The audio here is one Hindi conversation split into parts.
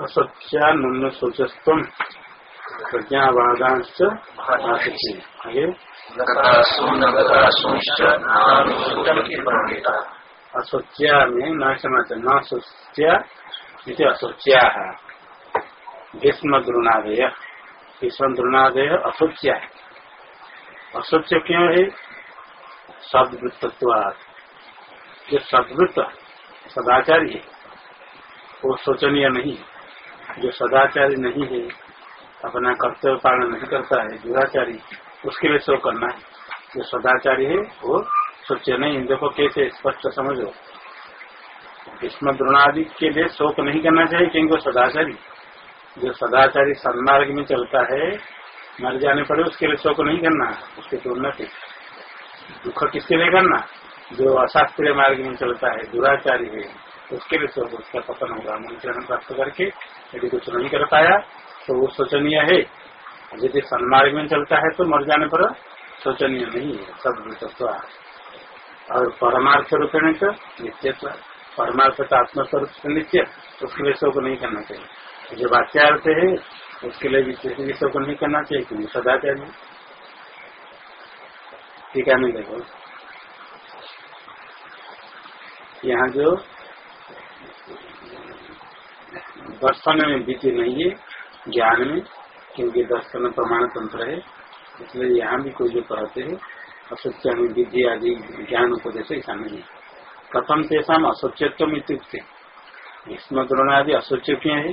असत्या प्रज्ञावादांश आगे। न पंडिता असोच्या में न समाच न सोच्या असोच्या है भीष्म द्रोणादय भीष्म द्रोणादय असोच्या असोच्य क्यों है? सदवृत्तत्वाद जो सदवृत्त सदाचारी है। वो शोचनीय नहीं जो सदाचारी नहीं है, अपना कर्तव्य पालन नहीं करता है, दुराचारी, उसके लिए शोक करना है। जो सदाचारी है, वो सोचे नहीं देखो कैसे स्पष्ट समझो। भीष्म द्रोणादि के लिए शोक नहीं करना चाहिए, क्योंकि सदाचारी। जो सदाचारी सन्मार्ग में चलता है, मर जाने पर उसके लिए शोक नहीं करना, उसके उन्नति दुख किसके लिए करना? जो अशास्त्रीय मार्ग में चलता है, दुराचारी है। उसके लिए उसका पतन होगा मनुष्य प्राप्त करके यदि कुछ नहीं कर पाया तो वो शोचनीय है। यदि सन्मार्ग में चलता है तो मर जाने पर शोचनीय नहीं है, सब तत्व और परमार्थ रूपेण तो नित्य परमार्थ का आत्मस्वरूप नित्य, उसके लिए शोक नहीं करना चाहिए। जो वाच्यार्थ है, उसके लिए भी शोक नहीं करना चाहिए, क्योंकि सदाचार्य ठीक है नहीं देखो। यहाँ जो दर्शन में विधि नहीं है, ज्ञान में, क्योंकि दर्शन प्रमाण तंत्र है, इसलिए यहाँ भी कोई जो कहते हैं, असत्य में विधि आदि ज्ञान उपदेश ऐसा नहीं है। कथम तेसाम असोच्यत्व इत्युक्ते। भीष्म द्रोणादि असोच्य क्यों है?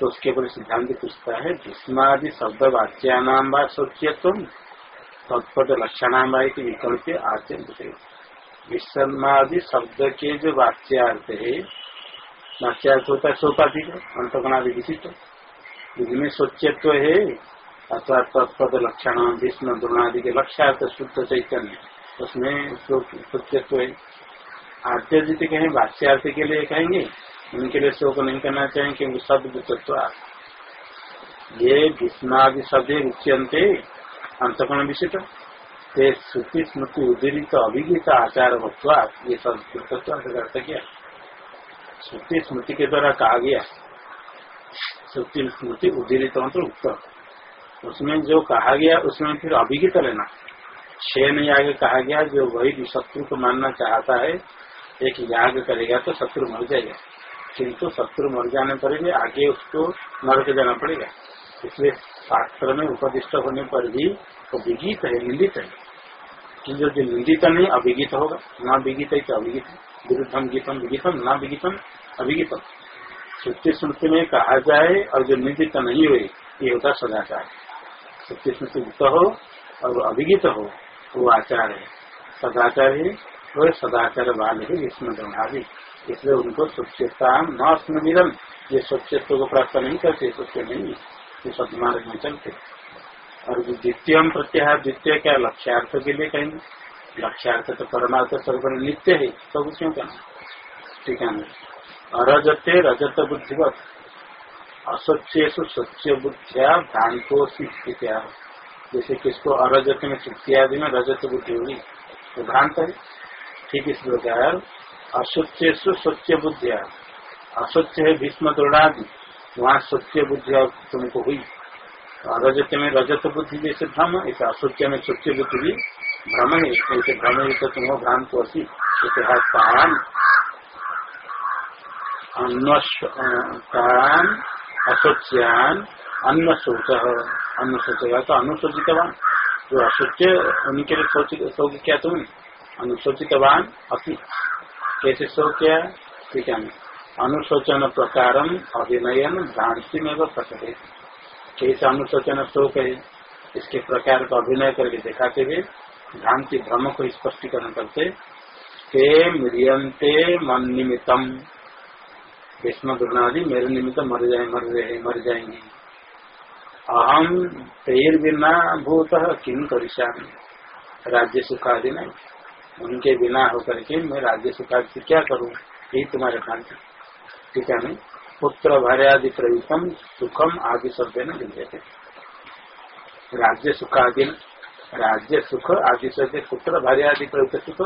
तो उसके ऊपर सिद्धांत पूछता है, भीष्मादि शब्द वाच्यानाम व सोच्यत्व तत्पद लक्षणाम विकल्प आचरण भीष्मादि शब्द के जो वाच्यार्थ है वाच्यार्थ होता है सोपाधिक अंतगणादि विशिष्ट जिनमें सोच्यत्व है अथवा तत्पद लक्षण भीष्म द्रोणादि के लक्ष्यार्थ शुद्ध चैतन्य उसमें सोच्यत्व है आद्य कहें भाष्यार्थ के लिए कहेंगे उनके लिए शोक नहीं करना चाहिए क्योंकि शब्द तत्व ये भीष्मादि शब्द उच्यंते अंतकरण विशिष्ट ते श्रुति स्मृति उदीरित अभिगीत आचार भक्वा ये तत्व अर्थ किया श्रुति स्मृति के द्वारा कहा गया श्रुति स्मृति उदीरित मंत्र उत्तर उसमें जो कहा गया, उसमें फिर अभिगीत लेना। नहीं आगे कहा गया, जो वही शत्रु को मानना चाहता है, एक याग करेगा तो शत्रु मर जाएगा। किंतु शत्रु मर जाने पर भी आगे उसको नरक जाना पड़ेगा। इसलिए शास्त्र में उपदिष्ट होने पर भी वो विगीत है, निंदित है। जो निंदित नहीं अभिगीत होगा। न विगीत है तो अभिगीत विरुद्धम गीतम विगीतम न विगीतम अभिगीतम श्रुति स्मृति में कहा जाए, और जो निंदित नहीं हुए ये होता सदाचार श्रुति स्मृति युक्त हो, और अभिगीत हो, वो आचार है। सदाचार है वो सदाचार वाले ही विष्णु ब्रह्मादि। इसलिए उनको स्वच्छता न स्मृम ये स्वच्छत्व को प्राप्त नहीं करते स्वच्छ नहीं ये सदमार्ग में चलते। और द्वितीय प्रत्याह द्वितीय क्या? लक्ष्यार्थ के लिए कहेंगे। लक्ष्यार्थ तो परमार्थ सर्व नित्य है तो क्यों कहना ठीक है अरजते रजत बुद्धिवत असोच्यु स्वच्छ बुद्धिया भ्रांतो स्थित्या जैसे किसको अरजत में तृतीय आदि में रजत बुद्धि हुई तो भ्रांत है। ठीक इस प्रकार असुच्य स्वच्छ बुद्धिया, असुच्य है भीष्म द्रोणादि, वहाँ स्वच्छ बुद्धि तुमको हुई। रजत में रजत बुद्धि जैसे भ्रम ऐसे असुच्य में स्वच्छ बुद्धि भी भ्रम है ऐसे भ्रम तो तुम भ्रांत को असी इतिहास अन्वस्तान असोच्यान अन्न शोच अन्न सोचेगा तो अनुसूचितवान जो असोच्य उनके लिए सोच सोच क्या तुम अनुसूचितवान अपनी कैसे शोक क्या? ठीक है, अनुशोचन प्रकार अभिनयन भ्रांति में वो प्रकट। है कैसे अनुशोचन शोक है? इसके प्रकार का अभिनय करके दिखाते हुए भ्रांति भ्रम को स्पष्टीकरण करते ते म्रियंते मन निमित्तम। भीष्म द्रोणादि मेरे निमित्त मर जाए, मर रहे मर जाएँगे। अहम तेर बिना भूत किम करिशा राज्य सुखादि नहीं उनके बिना होकर के, मैं राज्य सुखादि से क्या करूँ? यही तुम्हारे भ्रांति ठीक है नहीं पुत्र भार्यादि प्रयुक्तम, सुखम आदि शब्द न राज्य सुख आदि राज्य सुख आदि शब्द पुत्र भार्यादि प्रयुक्त सुख,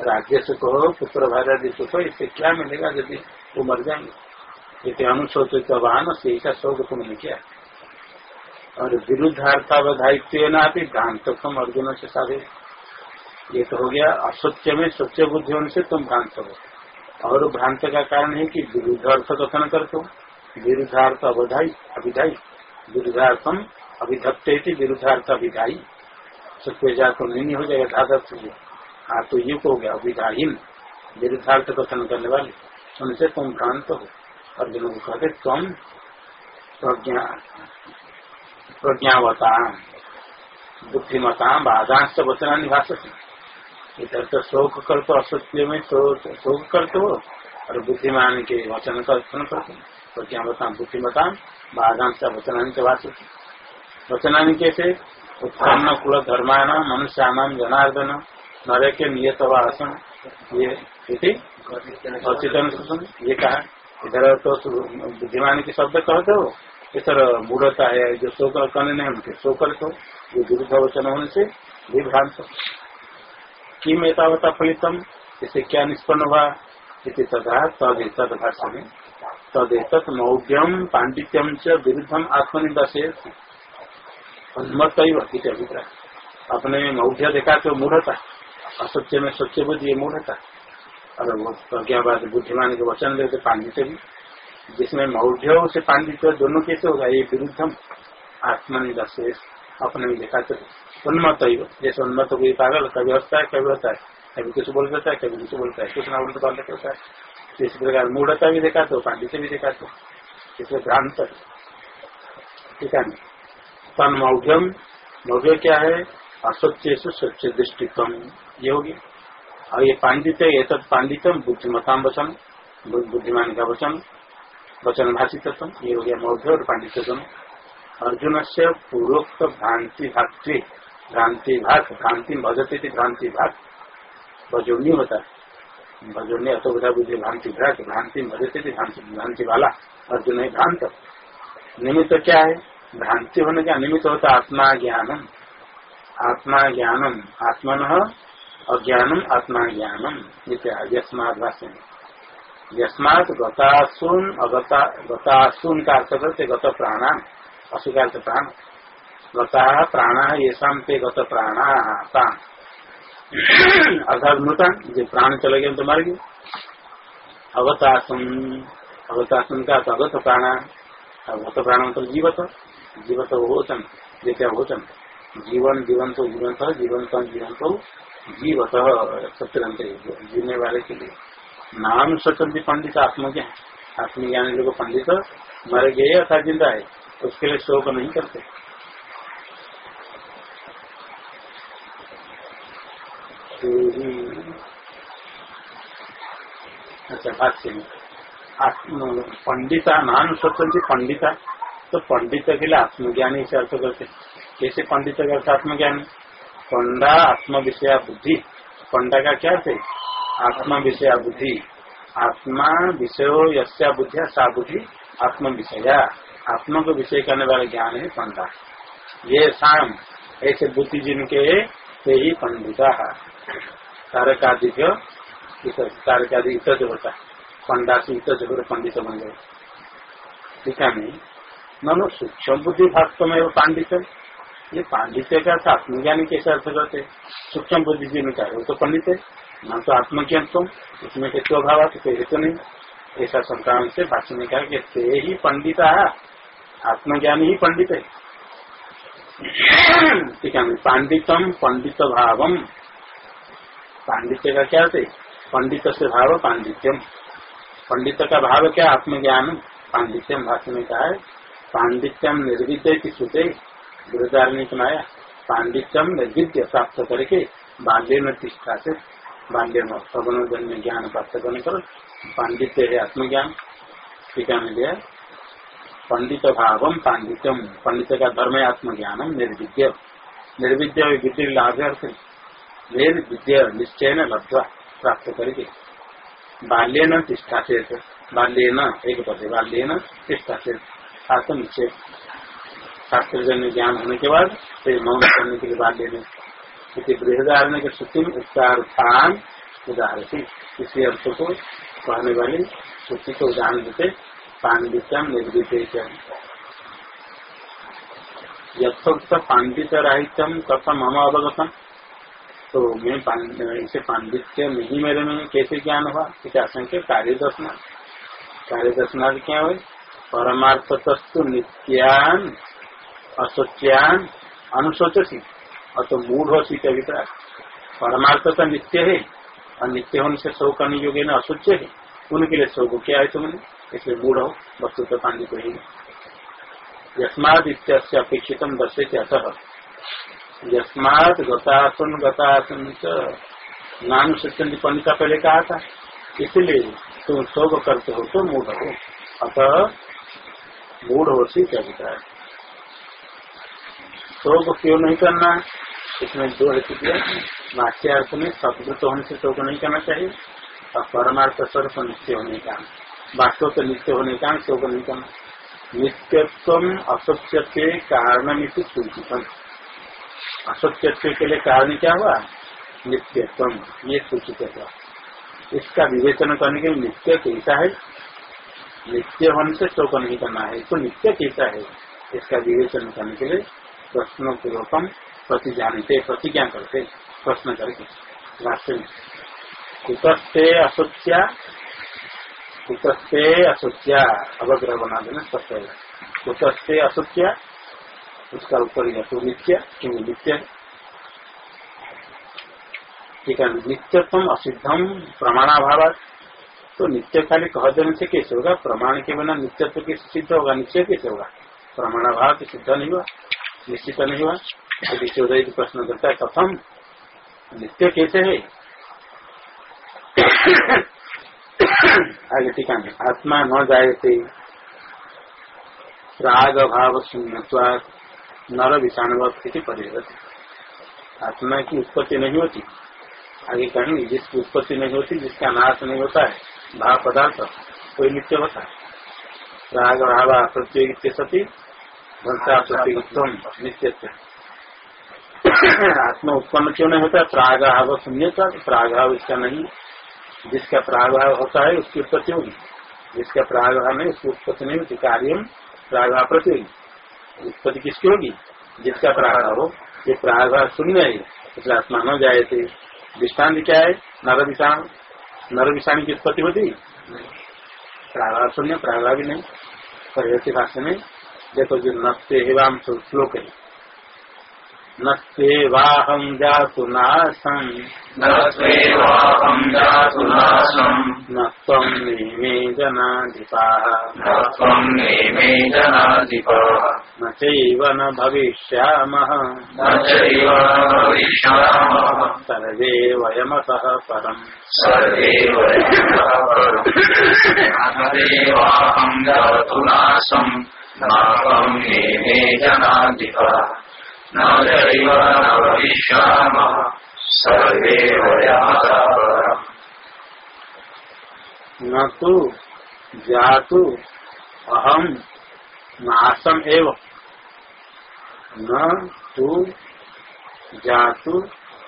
राज्य सुख हो, पुत्र भार्य आदि सुख इससे क्या मिलेगा यदि वो मर जाएँगे यदि अनुशोचित वाहन से ऐसा शोक तुमने किया और विरुद्धार्थावधायित्व ना भी भ्रांतकम अर्जुन से साधे। ये तो हो गया असत्य में सत्य बुद्धि होने से तुम भ्रांत हो। और भ्रांत का कारण है कि विरुद्ध अर्थ कथन करते हो। विरुद्धार्थ अवधाई अभिधाई विरुद्धार्थम अभिधत्ते विरुद्धार्थ अभिधाई सत्य जा तो नहीं हो जाएगा धाधा से। हाँ तो युग हो गया अभिधाहीन विरुद्धार्थ कथन करने वाले। उनसे तुम भ्रांत हो। अर्जुन को कहते, तुम प्रज्ञा प्रज्ञावता बुद्धिमता बाधांश वचना निभाष इधर तो शोक कर तो असत्य में शोक करते हो और बुद्धिमान के वचन का अर्पण करते प्रज्ञावता बुद्धिमता बाधांश वचना भाषते वचना कैसे? उत्पन्न कुल धर्मान मनुष्यान जनार्दन नरे के नियत आसन ये अचेतन ये कहा, इधर तो बुद्धिमान के शब्द कहते हो इतर मूढ़ता है, जो शोक करने नहीं उनके शो कर तो जो विरुद्ध वचन होने से विभ्रांत। किम एतावता फलितम? इसे क्या निष्पन्न हुआ? इति तथा तद भाषा में। तद तदेत मौढ़ पांडित्यम च विरुद्धम आत्मनिंदा से मत अभिप्राय। अपने में मौढ़ देखा तो मूढ़ता असत्य में सत्य बुद्धि मूढ़ता और प्रज्ञावाद, बुद्धिमान के वचन लेते पांडित्य भी। जिसमें मौढ़ से पांडित्य दोनों कैसे होगा, ये विरुद्धम आत्मनिर्देश अपने में देखा तो। उन्मत ही जैसे उन्मत कोई पागल, कभी हंसता है, कभी होता है। कभी कुछ बोल देता है, कभी कुछ बोलता है, कुछ ना उल्टा पाल होता है। इस प्रकार मूढ़ता भी देखा तो पांडित्य भी देखा तो इसमें भ्रांत ठीक है मौढ़ मौढ़ क्या है? असत्य से स्वच्छ दृष्टित्व ये होगी और ये पांडित्य, ये तब पांडित्यम, बुद्धिमता वचन बुद्धिमान का वचन वचन भाषित ये हो गया मौर्य और पांडित्य अर्जुन से पूर्वोक्त भ्रांति भातृ भ्रांति भाग भ्रांति भजते थी भ्रांति भाग भजोनी होता भजोनी अतोबधा बुद्धि, भ्रांति भ्रांति भजते थी भ्रांति भ्रांति वाला अर्जुन है भ्रांत। निमित्त क्या है? भ्रांति होने का निमित्त होता आत्मा ज्ञानम। आत्मा ज्ञानम। आत्मन अज्ञानम, आत्मा ज्ञानम। भाष्य यस्मात गतासुन, अगता, गतासुन का अर्थ करते गत प्राणा असु का अर्थ प्राण। गता प्राण ये शाम पे गत प्राण अर्थात मृता जो प्राण चले गए तो मर गए। अवतासुन अवतासुन का अगत प्राण अगत प्राण मतलब जीवत। जीवत होचन जैसे होचन जीवन जीवन तो जीवन था जीवन तो जीवन तो जीवत सत्य जीने वाले के लिए। नाम स्वतंत्र पंडित आत्मज्ञान आत्मज्ञान लोग पंडित मर गए अथा ज़िंदा है, उसके लिए शोक नहीं करते। अच्छा भाष्य में पंडिता, नाम स्वतंत्र पंडिता तो पंडित के लिए आत्मज्ञानी से अर्थ करते कैसे पंडित करते आत्मज्ञानी? पंडा आत्म विषय बुद्धि पंडा का क्या थे आत्मा विषय बुद्धि आत्मा विषय यस्या बुद्धि सा बुद्धि आत्म विषय आत्मा को विषय करने वाले ज्ञान है पंडा। ये शाम ऐसे बुद्धि जिनके से ही पंडिता। तारकादि इतर होता पंडा से पंडित बन गए। ठीक है नहीं नो सूक्ष्म बुद्धि भाषम है पांडित्य। ये पांडित्य का आत्मज्ञानी कैसे अर्थ करते? सूक्ष्म बुद्धि जिनका वो तो पंडित है। न तो आत्मज्ञान तुम इसमें के अभाव है, कोई हेतु नहीं। ऐसा संक्रांत से भाष्य में कहा कि ते ही पंडित आत्मज्ञान ही पंडित है। ठीक है पांडितम पंडित भावम। पांडित्य का क्या थे पंडित से भाव पांडित्यम। पंडित का भाव क्या? आत्मज्ञान। पांडित्यम भाष्य में कहा है पांडित्यम निर्विद्य की सुते गुरुदारणी सुनाया। पांडित्यम निर्विद्य प्राप्त करके बाल्य में तिष्ठा से बाल्य में सगुण जन्य ज्ञान प्राप्त करने पर पांडित्य है आत्मज्ञान। टीका में दिया पंडित भावम पांडित्यम। पंडित का धर्म है आत्मज्ञानम निर्विद्य। निर्विद्य विद्य लाभ अर्थ निर्विद्य निश्चय न लब्धवा प्राप्त करके बाल्य न तिष्ठा से बाल्य न एक पद बाल्य न तिष्ठा से आत्म निश्चय। शास्त्र जन्य ज्ञान होने के बाद फिर मौन करने के लिए बाल्य में क्योंकि बृहदारण के श्रुति में उत्तार्थान उदाहरण इसी अर्थ को कहने वाली श्रुति को उदाहरण देते पांडित्यम निर्विद्य यथोक्त पांडित राहित्यम कथम हम अवगतम। तो मैं इसे पांडित्य नहीं मेरे में कैसे ज्ञान हुआ? इसे आशंक कार्य दर्शना। कार्य दर्शनार्थ क्या हुए? परमार्थ तस्तु नित्यान असोच्यान अनुशोचसी। और तो मूढ़ अभिप्राय। परमार्थ तो नित्य है, और नित्य होने से शोक करने योग्य न असोच्य है। उनके लिए शोक क्या है तुमने इसलिए मूढ़ हो, वस्तु तो पांडित ही यस्माद इत्यस्य अपेक्षित दर्शे थे अतः। यस्मात गतासन गतासन नाम सत्यन पंडिता पहले कहा था। इसलिए तुम शोक करते हो तो मूढ़ हो। अतः हो सी क्या है। शोक क्यों नहीं करना इसमें दो हेतु दिया वाक्यार्थ में शब्द तो होने से शोक नहीं करना चाहिए और परमार्थ स्वरूप नित्य होने का वास्तव तो नित्य होने का शोक नहीं करना। नित्यत्व असत्य के कारण सूचित असत्य के लिए कारण क्या हुआ? नित्यत्व ये सूचित हुआ इसका विवेचन करने के लिए नित्य कैसा है। नित्य होने से शोक नहीं करना है। तो नित्य कैसा है। इसका विवेचन करने के लिए प्रश्नों के पूर्वकम प्रति जानते, प्रतिज्ञा करते, प्रश्न करके। राष्ट्र में। कुतस्ते असोच्या कुतस्ते असोच्या अवग्रह बना देना स्पष्ट है। कुतस्ते असोच्या उसका ऊपर तो नित्य क्योंकि नित्य ठीक है नित्यत्म असिद्धम प्रमाणाभाव तो नित्य खाली कह देने से कैसे होगा? प्रमाण के बिना नित्यत्व कैसे सिद्ध होगा, निश्चय कैसे होगा? प्रमाणाभाव तो सिद्ध नहीं हुआ, निश्चित नहीं हुआ। यदि चौदह प्रश्न करता है, कथम? नित्य कैसे है? आगे टीका में आत्मा न जायते, राग भाव शून्य नर विषाणुवत परिवर्त आत्मा की उत्पत्ति नहीं होती। आगे कहेंगे, जिसकी उत्पत्ति नहीं होती, जिसका नाश नहीं होता है भाव पदार्थ, कोई नित्य होता राग भाव प्रत्येक सती भक्ता प्रत्येक नित्य आत्मा उत्पन्न क्यों नहीं होता? प्रागभाव शून्य का प्रागभाव इसका नहीं। जिसका प्रागभाव होता है, उसकी उत्पत्ति होगी। जिसका प्रागभाव नहीं, उसकी उत्पत्ति नहीं होती। कार्य प्रागभाव प्रति होगी उत्पत्ति किसकी होगी? जिसका प्रागभाव हो। ये प्रागभाव शून्य है इसलिए आत्मा न जाए थे दृष्टांत क्या है? नर विषाण नर विषाण की उत्पत्ति होती प्रागभाव शून्य प्रागभाव भी नहीं, पर भाषा में, देखो जो नस्ते हेवाम श्लोक है। जातु नाशम नस्वाहम जातु नाशम न त्वं मे जनाधिपाः। मे मे जनाधिपाः। न चैव न भविष्यामः। न चैव भविष्यामः। सर्वे वयमतः परम्। सर्वे वयमतः जातु नाशम् नाहं मे मे जनाधिपाः। न तु जातु अहम नाशम एव। न तु जातु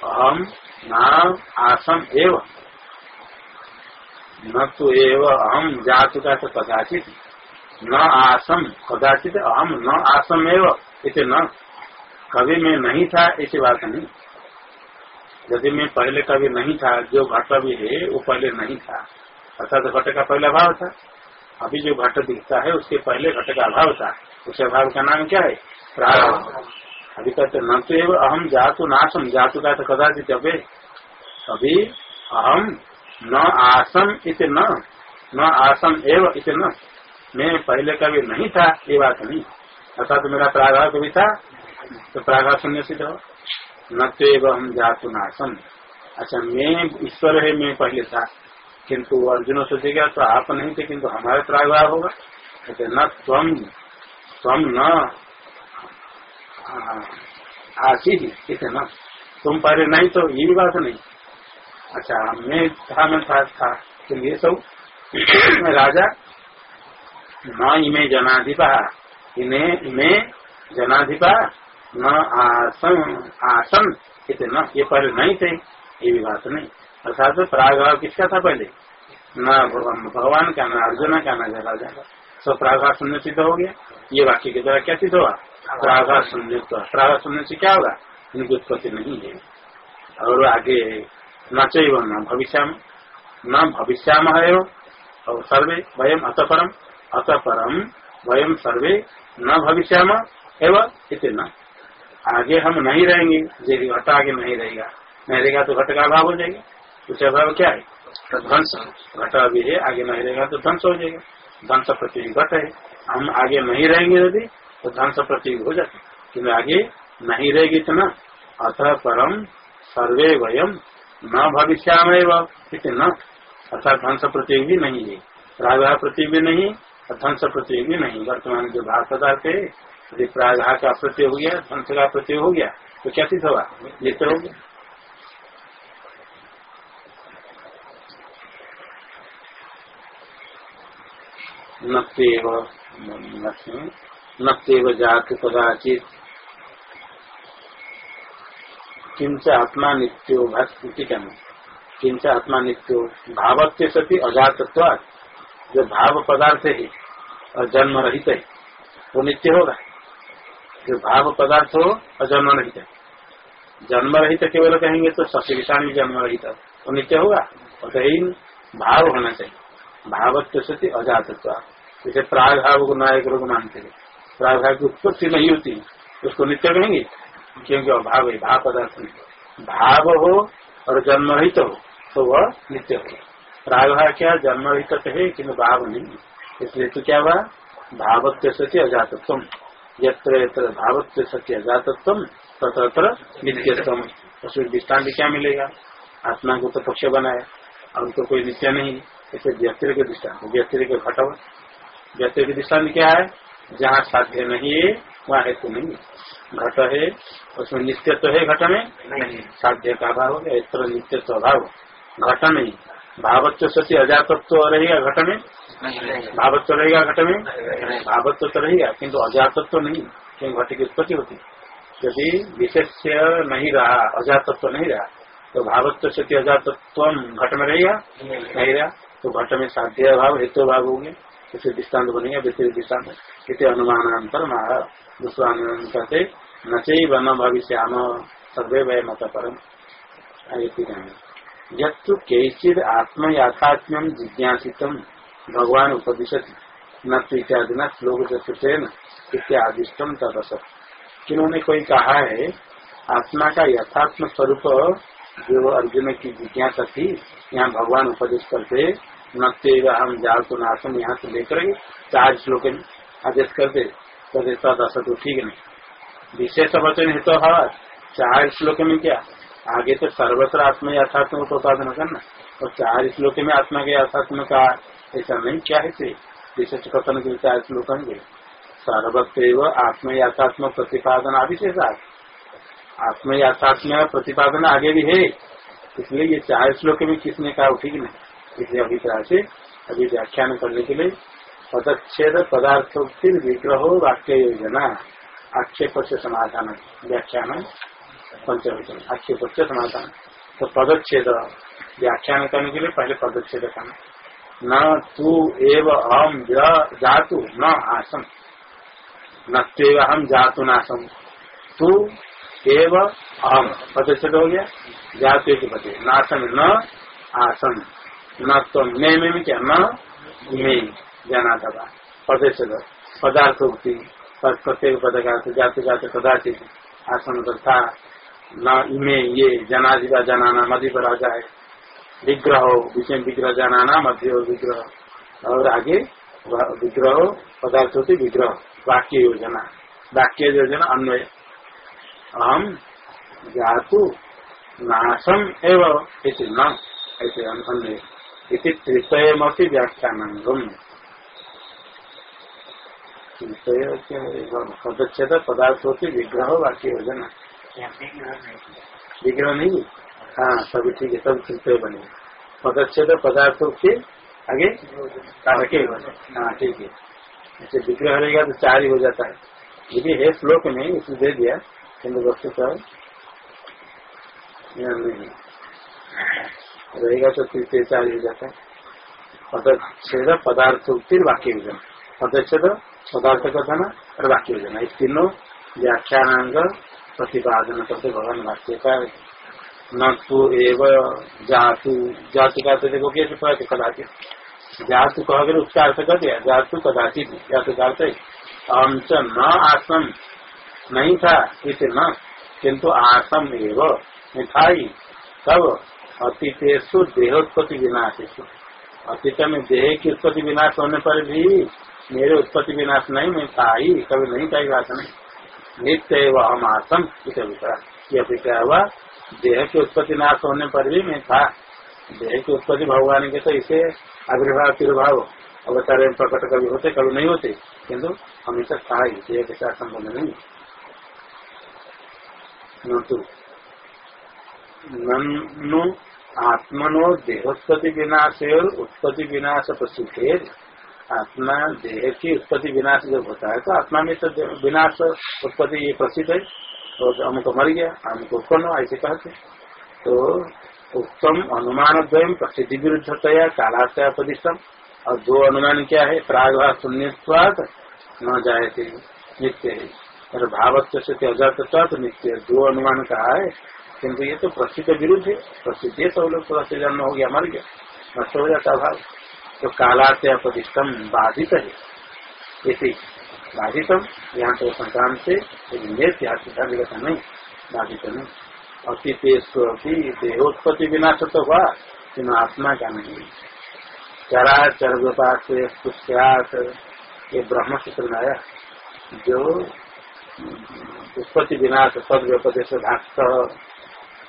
अहम न आसम एव। न तो एव अहम जातु का तो कदाचित। न आसम कदाचित अहम न आसम एव इसे न कभी मैं नहीं था, ऐसी बात नहीं। यदि मैं पहले कभी नहीं था, जो घट भी है, वो पहले नहीं था। अर्थात तो घट का पहले अभाव था। अभी जो घट दिखता है, उसके पहले घट का अभाव था। उस अभाव का नाम क्या है? प्रारंभ अभी कहते न तो एवं अहम जातु नाशम जातु का तो कदाचित अबे अभी अहम न आसम इत न। न आसम एव इत न। मैं पहले कभी नहीं था, ये बात नहीं। अर्थात तो मेरा प्रागभाव कभी था तो प्रागभाव शून्य सिद्ध हो न तो हम जातु नाशम अच्छा मैं ईश्वर है मैं पहले था। किंतु अर्जुन सोचेगा तो आप नहीं थे किंतु हमारे प्रागभाव होगा। कहते न स्वम स्वम न ही इसे न? तुम पहले नहीं तो ये बात नहीं। अच्छा मैं था मैं था, था। तो ये सब राजा न इमे जनाधिपा। इन्हें इमे जनाधिपा। न आसन आसन इतने न, ये पहले नहीं थे, ये भी बात नहीं। अर्थात प्रागभाव किसका था पहले? न भगवान का, न अर्जुन का, न राजा का। सब प्रागभाव सुनने सिद्ध हो गया। ये वाक्य के द्वारा क्या सिद्ध हुआ? प्रागभाव सुनने प्रागभाव सुनने से क्या होगा? इनकी उत्पत्ति नहीं है। और आगे, न चाहिए न भविष्य न भविष्याम है और सर्वे वयम अतपरम अतपरम वयम सर्वे न भविष्याम एवं इतना आगे हम नहीं रहेंगे। यदि घट आगे नहीं रहेगा नहीं रहेगा तो घट का अभाव हो जाएगा। उसका अभाव क्या है? ध्वंस घट अभी है, आगे नहीं रहेगा तो ध्वंस हो जाएगा। ध्वंस प्रति घट है। हम आगे नहीं रहेंगे यदि तो ध्वंस प्रति हो जाते किन्तु आगे नहीं रहेगी तो इतना। अतः परम सर्वे वयम न भविष्याम न। अर्थात ध्वंस प्रतीक भी नहीं है। प्रतीक भी नहीं ध्वंस प्रतीक भी नहीं। वर्तमान जो भाव पदार्थ है यदि प्रागह का प्रत्यय हो गया ध्वंस का प्रत्यय हो गया तो क्या सिद्ध होगा नित्य हो गया। नत्यव नत्यव जात कदाचित। किंच आत्मा नित्यो भक्ति क्या किंच आत्मा नित्यो भाव भावत्य सती अजातत्व जो भाव पदार्थ है और जन्म रहित है, वो नित्य होगा। जो भाव पदार्थ हो और जन्म रहित जन्म रहित केवल कहेंगे तो सत्य भी जन्म रहित वो नित्य होगा? और कहीं भाव होना चाहिए। भावत्व सती अजातत्व। जैसे प्रागभाव को नायक लोग मानते हैं। प्रागभाव की उत्पत्ति नहीं होती। उसको नित्य कहेंगे? क्योंकि अभाव है, भाव पदार्थ नहीं। भाव हो और जन्म रहित हो तो वह नित्य हो। प्रागभाव क्या? जन्म रहित तो है किन्तु भाव नहीं। इसलिए तो क्या हुआ? भावत्व सत्य अजातत्व। यत्र यत्र भावत्व सत्य अजातत्व तत्र नित्यत्म उसमें दृष्टांत क्या मिलेगा? आत्मा को तो पक्ष बनाया। और उनको कोई नित्य नहीं। इसे दृष्टांत व्यक्ति के घट व्यक्ति के दृष्टांत क्या है? जहाँ साध्य नहीं है, वहाँ हेतु नहीं घट है, उसमें नित्य तो है, घट में नहीं साध्य का अभाव हो गया इतर नित्यत्व अभाव। घट नहीं भावत्व सत्य अजातत्व रहेगा घट में भावत्व रहेगा घट में। भावत्व तो रहेगा, किंतु अजातत्व तो नहीं। क्योंकि घट की उत्पत्ति होती। यदि विशेष नहीं रहा, अजातत्व नहीं रहा तो भावत्व से अजातत्व घट में रहेगा, नहीं रहा तो घट में साध्य भाव, हेतु भाव हो गया इसे दृष्टांत बनेगा, व्यतिरिक्त दृष्टांत कितने अनुमानांतर दूसरा कहते न चैव न भविष्याम, सर्वे वह मत परम यु कैचिद आत्म याथात्म्यम जिज्ञासित भगवान उपदिशति न तो इत्यादि न श्लोक चतुर्थन इत्यादिष्टम तदसत। किन्होंने कोई कहा है, आत्मा का यथात्म स्वरूप जो अर्जुन की जिज्ञासा थी, यहाँ भगवान उपदेश करते न हम जाल तो नाशम यहाँ से लेकर चार श्लोक आदेश करते तो ठीक नहीं। विशेष वचन है तो हवा चार श्लोक में क्या? आगे तो सर्वत्र आत्मा यथात्म को उत्पादन करना। और चार श्लोक में आत्मा के यथात्म का ऐसा नहीं है विशेष कथन के चार श्लोक होंगे सर्वत्व आत्म याथात्म प्रतिपादन अविशेष आत्म याथात्म प्रतिपादन आगे भी है। इसलिए ये चार श्लोक में किसने कहा ठीक नहीं। इसलिए अभिप्राय से, अभी व्याख्यान करने के लिए, पदच्छेद पदार्थोक्ति विग्रह वाक्य योजना आक्षेप से समाधान, व्याख्यान पंचवचन आक्षेप से समाधान। तो पदच्छेद, व्याख्यान करने के लिए पहले पदच्छेद करना। न तू एव अहम जातु न आसम। न तेव हम जातु नासम। तू एव अहम पदच्छेद हो गया? जातु एक पदे। नासम न आसम। न तो मे में क्या? न मे। जाना था पदच्छेद पदार्थ उक्ति। प्रत्येक पद का जाते जाते पदार्थ आसन तथा न इमे ये जनाधिका जनाना मध्य पर आ जाए विग्रह विषय विग्रह जाना मध्य विग्रह। और आगे विग्रह पदार्थ होते विग्रह वाक्य योजना। वाक्य योजना अन्वय। हम जातु नाशम एवं ऐसे न ऐसे अन्वय। इति त्रितयमपि व्याख्यानांगम पदच्छेद पदार्थ होती विग्रह वाक्य योजना। विग्रह नहीं। हाँ सभी ठीक है, सब तृतय बने। पदच्छेद पदार्थ के आगे के हाँ ठीक है। ऐसे विग्रह रहेगा तो चार ही हो जाता है। यदि है श्लोक में इसमें दे दिया किन्तु वस्तु नहीं। रहेगा तो तृतीय चार हो जाता है। पदच्छेद, पदार्थ उत्तीर वाक्य विजन पदच्छेद, पदार्थ का धन और वाक्य विजन इस तीनों व्याख्यानांग प्रतिपादन करते भगवान वाक्य का न एव जातु जातु का तो देखो कैसे पढ़ते कदाचित जातु कह कर उसका अर्थ कर दिया, जातु कदाचित जातु का अर्थ अंश न आसम, नहीं था इसे न, किंतु आसम एवं ही तब अतीतेषु देहोत्पत्ति विनाशेषु। अतीत में देह की उत्पत्ति विनाश होने पर भी मेरे उत्पत्ति विनाश नहीं, मैं था ही कभी नहीं था नित्य एवं हम आसम इसे अभिप्राय। ये अभिप्राय हुआ देह की उत्पत्ति नाश होने पर भी मैं था। देह की उत्पत्ति भगवान के तो इसे आविर्भाव तिर्भाव अवतार प्रकट कभी होते, कभी नहीं होते। किन्तु हमेशा था ही, देह के साथ संबंध नहीं। ननु आत्मनो देहोत्पत्ति विनाश और उत्पत्ति विनाश प्रसिद्ध आत्मा देह की उत्पत्ति विनाश जब होता है तो आत्मा में तो विनाश उत्पत्ति ये प्रसिद्ध है। तो हमको मर गया हमको उत्पन्न ऐसे कहते तो उत्तम अनुमान द्वयम प्रसिद्धि विरुद्धतया कालाशय प्रतिष्ठम और दो अनुमान क्या है? प्राग शून्यवाद न जाए थे नित्य। है और भावत्व से अजात नित्य। दो अनुमान कहा है, किंतु ये तो प्रसिद्ध विरुद्ध है। प्रसिद्ध सब लोग प्रसिद्ध जन्म हो गया, मर गया। नष्ट हो जाता भाव। तो कालात्या प्रतिष्ठम बाधित है। इसी बाधितम यहाँ तो संक्रांत से निगत नहीं, बाधित नहीं। अतिथि देहोत्पत्ति विनाश तो हुआ किन्तु आत्मा का नहीं। चरा चर ये ब्रह्म सूत्र में आया जो उत्पत्ति विनाश सद व्यपदेश धाक्त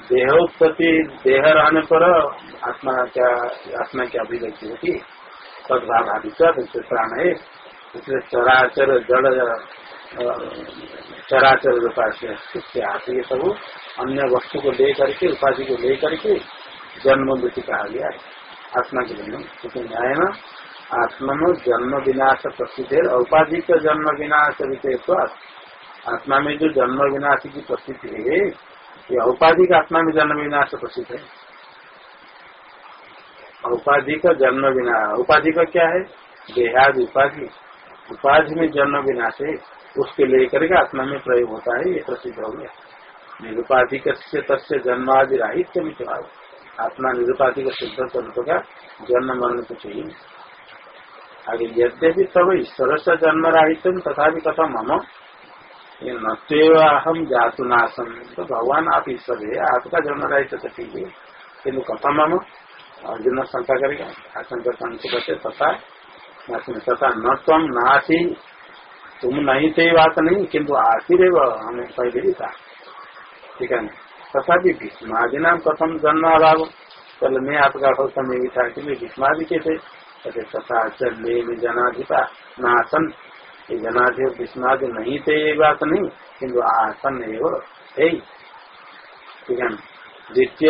देहोत्पत्ति, देह रहने पर आत्मा क्या आत्मा की अभिव्यक्ति होती। सदभाव आदि प्राण है। इसलिए चराचर जड़ चराचर उपास्य ये सब अन्य वस्तु को ले करके उपाधि को ले करके जन्म मृत्यु कहा गया आत्मा के लिए क्योंकि न्याय न आत्मा में जन्म विनाश प्रसिद्ध है औपाधिक जन्म विनाश विषय आत्मा में जो जन्म विनाश की प्रसिद्धि है, ये औपाधिक आत्मा में जन्म विनाश प्रसिद्ध है। औपाधिक जन्म विनाश उपाधि का क्या है? देहाद उपाधि। उपाधि में जन्म विनाश है उसके लेकर के आत्मा में प्रयोग होता है, ये प्रसिद्ध हो गया। निरुपाधिक तस्य जन्म आदि राहित्य में भाव आत्मा निरुपाधिक सिद्ध स्वरूप का जन्म मरण को चाहिए। आगे यद्यपि तब ईश्वर से जन्म राहित्य तथा भी कथम हम ये नम जातु नाशम तो भगवान आप ईश्वर है, आपका जन्म रहे तो ठीक है। किन्तु कथम हम अर्जुन शंका करेगा आशंका तथा तथा न तम नासी। तुम नहीं थे बात नहीं, किंतु आखिर हमें पहले ही था। ठीक है तथा भी भीष्मादि नाम कथम जन्म अभाव चल मैं आपका समय भी था कि भीष्मादि के थे। तथा चल ले जनाधिपा नासन। ये जनाधि विस्माद नहीं थे ये बात नहीं, किंतु आसन है। ठीक है द्वितीय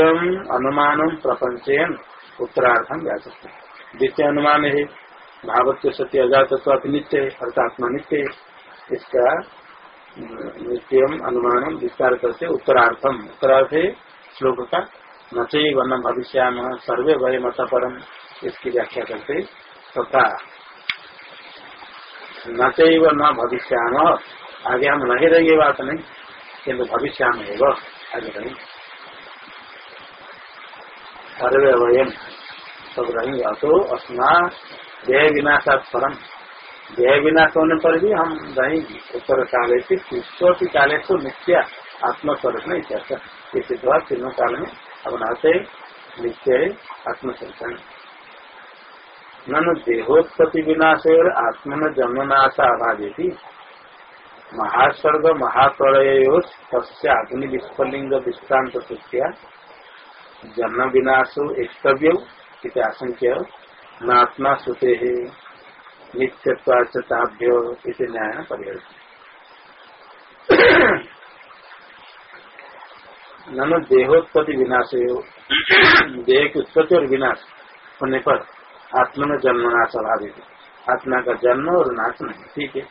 अनुमान प्रपंचयन उत्तरार्थम जा सकते द्वितीय अनुमान है भावत्व सत्य अजात नित्य है अर्थात्मा नित्य। है इसका नित्य अनुमान विस्तार करते उत्तरार्थम। उत्तरार्थ है श्लोक का न वन भविष्याम, सर्वे वय मत परम इसकी व्याख्या करते तथा न चैव न भविष्याम। आगे हम नहीं रहेंगे बात नहीं किन्तु भविष्याम है वह आगे नहीं सर्वे वयम सब रहेंगे। अतो अस्मा देह विनाशात परम। देह विनाश होने पर भी हम रहेंगे। उत्तर काले से की काले तो नित्य आत्मस्वरूप नहीं चाहता इसी द्वारा तीनों काल में अपना नित्य आत्मस्वरूप ननु देहोत्पत्ति विनाश और आत्मन जन्मनाश अभावी महासर्ग महाप्रलय तस्य अग्नि विस्फलिंग विश्रांत जन्म विनाश इति आशंक्य। नात्मा श्रुते है नित्यत्वाभ्यो इसे न्याय परिहर नन देहोत्पत्ति विनाश देह की उत्पत्ति और विनाश होने पर आत्मा में जन्मना स्वाभाविक आत्मा का जन्म और नाश नहीं, ठीक है?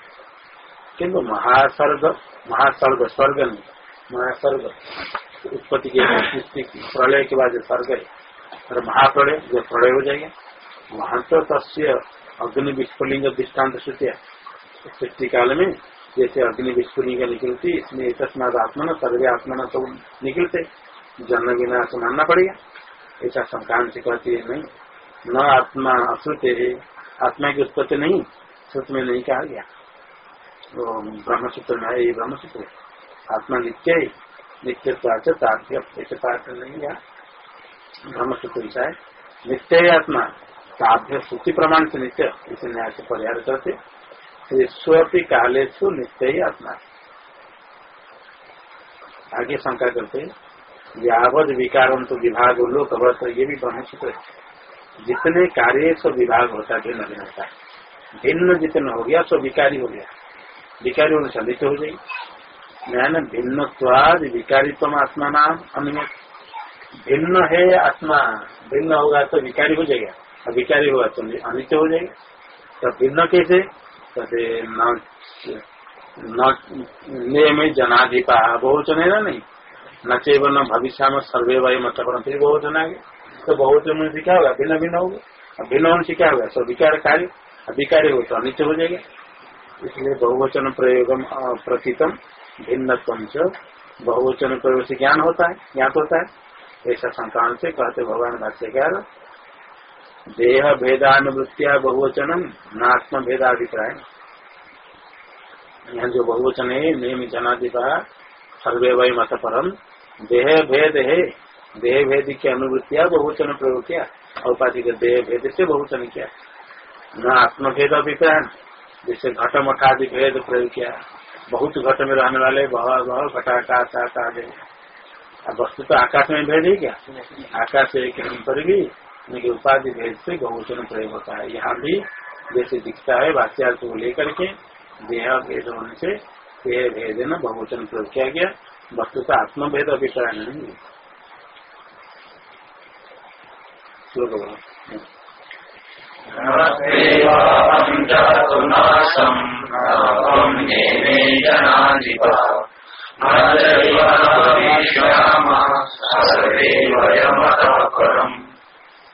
किन्तु महासर्ग महासर्ग स्वर्ग नहीं, महासर्ग उत्पत्ति के सृष्टि प्रलय के बाद जो स्वर्ग है, और महाप्रलय, जो प्रलय हो जाएगा। वहाँ तो तस्य अग्नि विस्फुलिंग दृष्टांत श्रुतिया सृष्टि काल में जैसे अग्नि विस्फुलिंग निकलती इसमें तस्माद आत्मा न सर्वे आत्मा सब निकलते जन्म विनाश मानना पड़ेगा। ऐसा संक्रांत से कहती है, नहीं, न आत्मा अश्रुत है, आत्मा की उत्पत्ति नहीं, श्रुत में नहीं कहा गया। तो ब्रह्मसूत्र में है, ये ब्रह्मसूत्र आत्मा नित्य है नित्य पाठ नहीं गया ब्रह्मसूत्र ऐसा है, नित्य है आत्मा। ताभ्य श्रुति प्रमाण से नित्य इसे न्याय से परिहार करते। स्वपी काले सु नित्य ही आत्मा। आगे शंका करते यावत विकार तो विभाग लोक वर्ष ये भी ब्रह्मसूत्र है। जितने कार्य सब विभाग होता भिन्न भिन्न होता भिन्न जितना हो गया सब विकारी हो गया। विकारी होने से नित्य हो जाएगी। मैं भिन्न स्वाद विकारित्व आत्मा नाम अनुमित भिन्न है आत्मा, भिन्न होगा तो विकारी हो जाएगा। विकारी होगा तो अनित्य हो जाएगा। तो भिन्न कैसे? कहते न में जनाधिपा, बहुवचन है ना नहीं? न चेव न भविष्य में सर्वे वायु मत फिर बहुवचन तो बहुवचन से क्या होगा? भिन्न भिन्न होगा भिन्न होने से क्या होगा? सब विकार कार्य विकारी हो तो अनित्य हो जाएगा। इसलिए बहुवचन प्रयोगम प्रतीतम भिन्न बहुवचन प्रयोग से ज्ञान होता है, ज्ञात होता है। ऐसा संक्रांत से कहते भगवान भाष्यकार देह भेदानुवृत्तिया बहुवचनम नात्म भेदाभिप्राय यहाँ जो बहुवचन है नियम जनाधिपा सर्वे वही मत परम देह भेद है देह भेद की अनुवृत्तिया बहुवचन प्रयोग किया औपाधि के देह भेद से बहुवचन किया। न आत्मभेद अभिप्राय जैसे घट मठादि भेद प्रयोग किया। बहुत घट में रहने वाले बहुत बहुत घटाकाश आकाश वस्तु तो आकाश में भेद है क्या? आकाश एक पर भी उनके उपाधि भेद से बहुवचन प्रयोग होता है। यहाँ भी जैसे दिखता है, वाच्यार्थ को लेकर के देह भेद होने से देह भेद न बहुवचन प्रयोग किया गया। वस्तु का आत्मभेद अभिप्राय नहीं श्लोक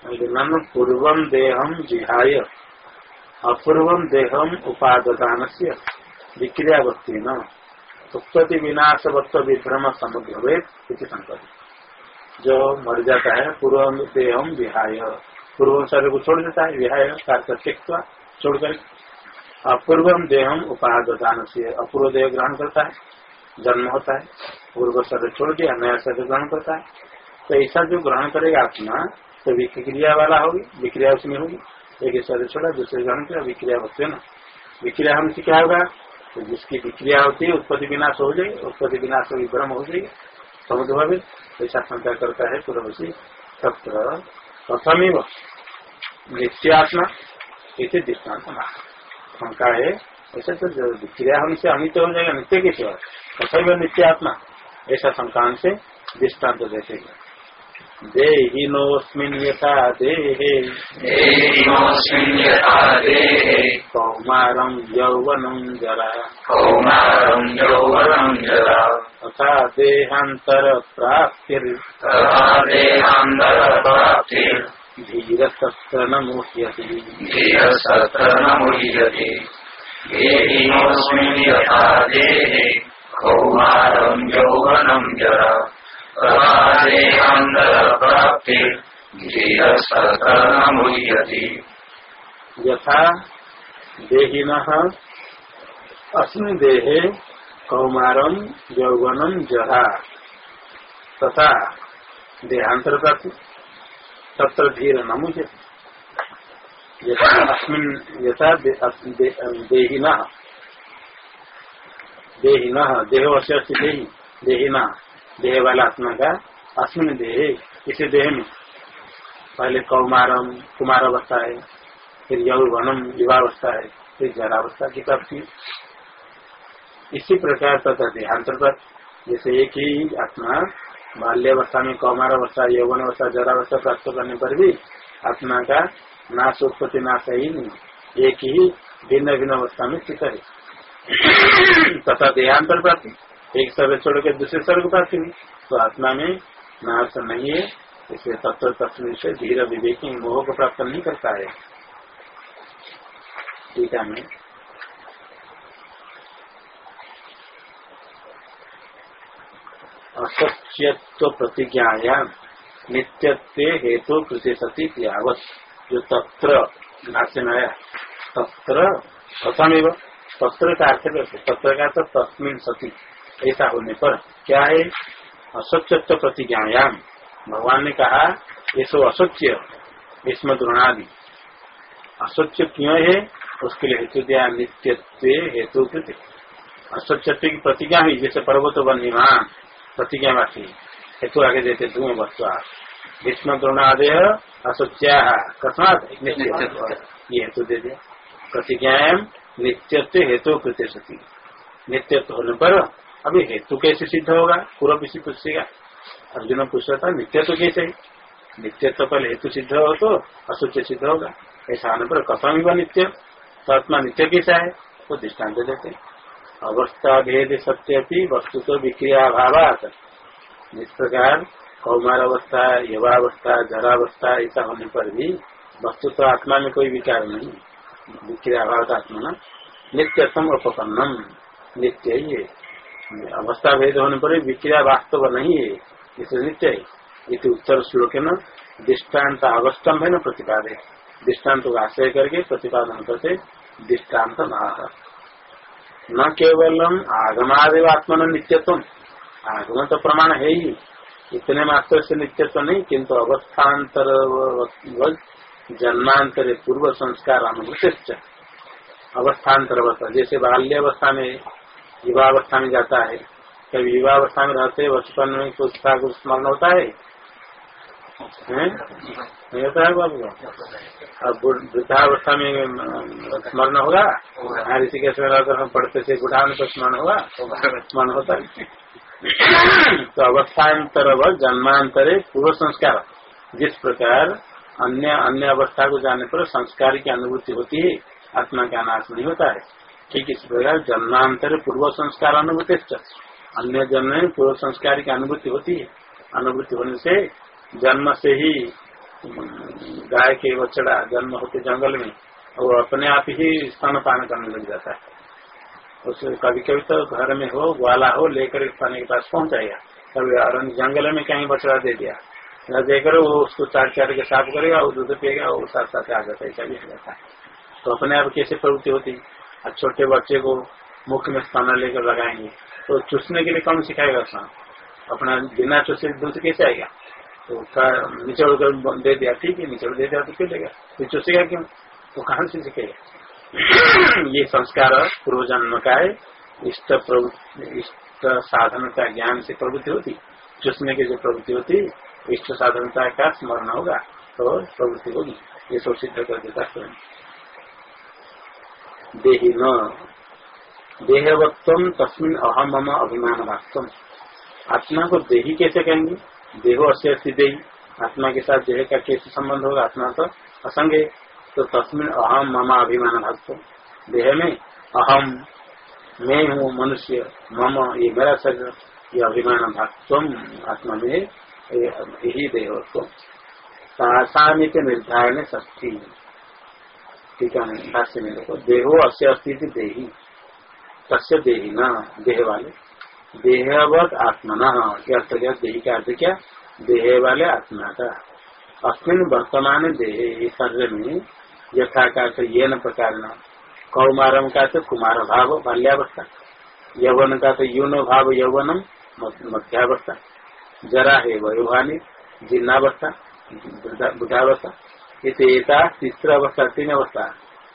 पूर्व देहम जिहाय। अपूर्व देहम उपादान से विक्रियावत्ति न उत्पत्ति विनाशवत्व विभ्रम समुद्र संकट जो मर जाता है, पूर्व देहम विहाय। पूर्व शरीर को छोड़ देता है, विहाय त्यक्वा छोड़कर अपूर्व देहम उपादान से अपूर्व देह ग्रहण करता है, जन्म होता है, पूर्व शरीर छोड़ दिया, नया शरीर ग्रहण करता है। तो ऐसा जो ग्रहण करेगा आत्मा तो विक्रिया वाला होगी, विक्रिया उसमें होगी। एक शरीर छोड़ा, दूसरे ग्रहण किया, विक्रिया होते ना। विक्रिया हमसे क्या होगा? तो जिसकी विक्रिया होती है, उत्पत्ति विनाश हो जाएगी, उत्पत्ति विनाश होगी ब्रह्म हो जाएगी। समुद्र भावी ऐसा शंका करता है पूर्वशी तत्र प्रथम नित्यात्मा इसे दृष्टांत शंका है, ऐसा तो जो विक्रिया होने से अनित्य हो जाएगा, नित्य के सिवा। तथा नित्यात्मा, ऐसा शंका से दृष्टांत देते हैं। देहिनोऽस्मिन् यथा देहे। देहिनोऽस्मिन् यथा देहे। जरा। तथा देहान्तरप्राप्तिर्। तथा देहान्तरप्राप्तिर्। धीरसत्र न मुह्यति धीरसत्र न मुह्यति देहिनोऽस्मिन् यथा देहे जरा। यथा देहिन, अस्मिन देहे कौमारम यौवनम तथा देहांतर तत्र धीर न मुझे अस्मिन, यथा देहिन। देहिन देह देही, देहिना। देह वाला आत्मा का अस्मिन देह, इसे देह में। पहले कौमारम कुमार अवस्था है फिर यौवनम युवावस्था है फिर जरावस्था की प्राप्ति। इसी प्रकार तथा देहांतर्गत, जैसे एक ही आत्मा, बाल्यावस्था में कौमार अवस्था यौवन अवस्था जरावस्था प्राप्त करने पर भी आत्मा का नाश, उत्पत्ति, नाश है ही नहीं। एक ही भिन्न भिन्न अवस्था में स्थित है। तथा देहांतर प्राप्ति एक सर्व छोड़ के दूसरे सर्व प्राप्ति नहीं तो आत्मा में नाश नहीं है, इसलिए तत्व तत्व से धीर विवेकी मोह को प्राप्त नहीं करता है है, मैं। असत्यत्व प्रतिज्ञाया नित्यत्व हेतु कृषि सती यावत। जो तत्र में आया, तत्र कथमेव तत्र का अर्थ तत्र का तो तस्मिन सती। ऐसा होने पर क्या है? असत्यत्व प्रतिज्ञायाम। भगवान ने कहा ये सब असत्य इसमें द्रोणादि। असत्य क्यों है? उसके लिए हेतु दिया नित्यत्व हेतु असत्यत्व की प्रतिज्ञा हुई जैसे पर्वत व निमान प्रतिज्ञा वासी हेतु आगे देते धूम वस्तु भीष्म द्रोणादय असत्या कस्मात ये हेतु दे दिया। प्रतिज्ञाएँ नित्यत्व हेतु कृत्य सती। नित्यत्व होने पर अभी हेतु कैसे सिद्ध होगा? पूर्व किसी पूछेगा अर्जुन पूछ रहा था तो कैसे नित्य तो पहले हेतु सिद्ध हो तो असत्य सिद्ध होगा। ऐसा आने पर कथम ही नित्य तो आत्मा नित्य कैसा है? वो दृष्टांत देते अवस्था भेद सत्य वस्तु तो विक्रिया अभाव जिस प्रकार कौमार अवस्था, युवावस्था, जरावस्था, ऐसा होने पर भी वस्तु तो आत्मा में कोई विकार नहीं। विक्रिया अभाव आत्मा नित्यतम उपपन्नम। नित्य ही है। अवस्था भेद होने पर विक्रिया वास्तव नहीं है। इसे नित्य है। इसे उत्तर श्लोक न। दृष्टांत अवस्थम है न प्रतिपादे। दृष्टांत को आश्रय करके प्रतिपादन करते दृष्टांत न केवलम आगमादेव आत्मन नित्यत्व आगम तो प्रमाण है ही। इतने मात्र से नित्यत्व नहीं, किंतु अवस्थान्तर जन्मांतर पूर्व संस्कार अनुभूत अवस्थान्तर अवस्था जैसे बाल्य अवस्था में युवावस्था में जाता है। कभी युवावस्था में रहते बचपन में कुछ का कुछ स्मरण होता है। नहीं होता है बाबू अब वृद्धावस्था में स्मरण होगा? हाँ ऋषिकेश में अगर हम पढ़ते थे बुढ़ान पर स्मरण होगा? स्मरण होता है। तो अवस्थान्तर जन्मांतरे पूर्व संस्कार। जिस प्रकार अन्य अन्य अवस्था को जाने पर संस्कार की अनुभूति होती है, आत्मा का नाश नहीं होता है। ठीक इस प्रकार जन्मांतर पूर्व संस्कार अनुभूति अन्य जन्म में पूर्व संस्कार की अनुभूति होती है। अनुभूति होने से जन्म से ही गाय के बछड़ा जन्म होते जंगल में, वो अपने आप ही स्तन पान करने लग जाता है। उसे कभी कभी तो घर में हो, ग्वाला हो, लेकर पानी के पास पहुँच जाएगा। कभी जंगल में कहीं बछड़ा दे दिया, न देकर वो उसको चार चार के साफ़ करेगा, वो दूध पिएगा, वो साथ साथ आ जाता है भी जाता है। तो अपने आप कैसे प्रवृत्ति होती? अब छोटे बच्चे को मुख में स्थान लेकर लगाएँगे। तो चूसने के लिए कौन सिखाएगा उसका? अपना बिना चूसे दूध कैसे आएगा? तो निचोड़ कर दे दिया, ठीक है, निचोड़ दे दिया तो क्यों देगा? फिर चूसेगा क्यों? तो कहाँ से सीखेगा? ये संस्कार पूर्व जन्म का है इष्ट इष्ट साधनता ज्ञान से प्रवृत्ति होती। चूसने की जो प्रवृत्ति होती, इष्ट साधनता का स्मरण होगा तो प्रवृत्ति होगी। ये सब सिद्ध कर देता स्वयं देही देहवत्व तस्मिन अहम मम अभिमान वास्तव आत्मा को देही कैसे कहेंगे? देहो अस्य देही। आत्मा के साथ देह का कैसे संबंध होगा? आत्मा तो असंग है। तो तस्मिन अहम मम अभिमान भागत्व देह में अहम मैं हूँ मनुष्य, मम, ये मेरा शरीर, ये अभिमान भागत्व आत्मा में यही देहोत्व निर्धारण षष्ठी ठीक है भाष्य में देखो देहो अस्य अस्थिति देही। तस्य देही न, देह वाले। देहवत आत्मा न अर्थ क्या देही का अर्थ क्या? देह वाले आत्मा का अस्मिन वर्तमान देह शरीर में यथा का ये न प्रकार न कौमारम का तो कुमार भाव, बाल्यावस्था। यौवन का तो यून भाव, यौवनम मध्यावस्था। जरा है वयोहानी जीर्णावस्था बुधावस्था। इतना तीसरा अवस्था तीन अवस्था।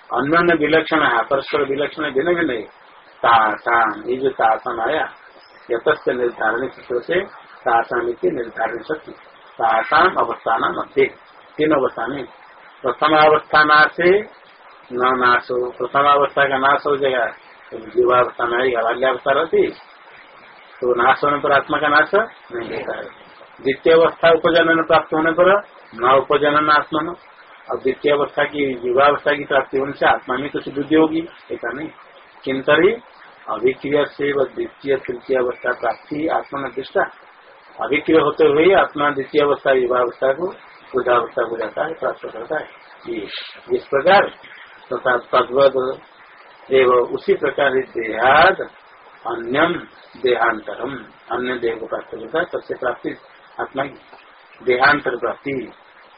अन्य विलक्षण है परस्पर विलक्षण भिन्न भिन्न तासाम ये जो तासाम आया यथस्थ निर्धारण सूत्र से तासाम की निर्धारण शक्ति तासाम अवस्थान मध्य, तीन अवस्था में प्रथम अवस्था नाश न नाश हो प्रथम अवस्था का नाश हो जाएगा युवावस्था में आएगा बाल्यावस्था रहती तो नाश होने पर आत्मा का नाश नहीं होता है। द्वितीय अवस्था उपजनन प्राप्त होने पर न उपजनन आत्मा और द्वितीय अवस्था की युवावस्था की प्राप्ति होने से आत्मा में कुछ बुद्धि होगी, ऐसा नहीं। किंतरी अभिक्रिय से व द्वितीय तृतीय अवस्था प्राप्ति आत्मा में दृष्टा अभिक्रिय होते हुए आत्मा द्वितीय अवस्था युवावस्था को बुधावस्था को जाता है, प्राप्त करता है। इस प्रकार तथा तद्वत एवं उसी प्रकार देहाद अन्यम देहांतरम अन्य देह को प्राप्त होता है सबसे प्राप्ति आत्मा की। देहांतर प्राप्ति।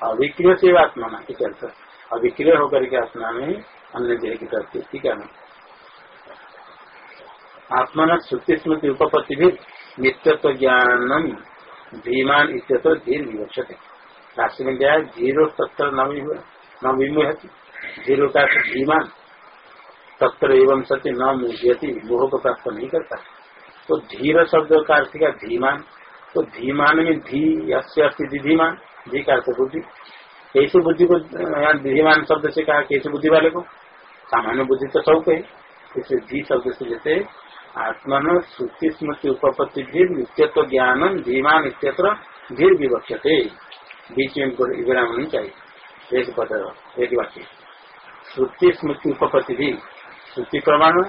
अभिक्रिय से आत्मा ना की अर्थ अभिक्रिय होकर के आत्मा में अन्य देह की प्राप्ति, ठीक है ना? आत्मा न श्रुति स्मृति उपपत्ति भी नित्यत्व ज्ञानम धीमान इत्यत्र धीर विवक्षते। राशि में गया धीरो तत्र न विमुहती। धीरो का धीमान। तत्र एवं सत्य न मुह्यति, मोह को प्राप्त नहीं करता। तो धीर शब्द का अर्थ का धीमान। तो धीमान में धी अस्थि धीमान धी का अर्थ बुद्धि कैसे बुद्धि को यहाँ धीमान शब्द से कहा कैसे बुद्धि वाले को। सामान्य बुद्धि तो सब है। इसलिए धी शब्द से जैसे, आत्मन श्रुति स्मृति उपपत्ति धीर नित्यत्व ज्ञानम धीमान इत्यत्र धीर विवक्षते। बीच में विराम नहीं चाहिए। एक पद एक वाक्य। श्रुति स्मृति उपपत्ति भी श्रुति प्रमाण,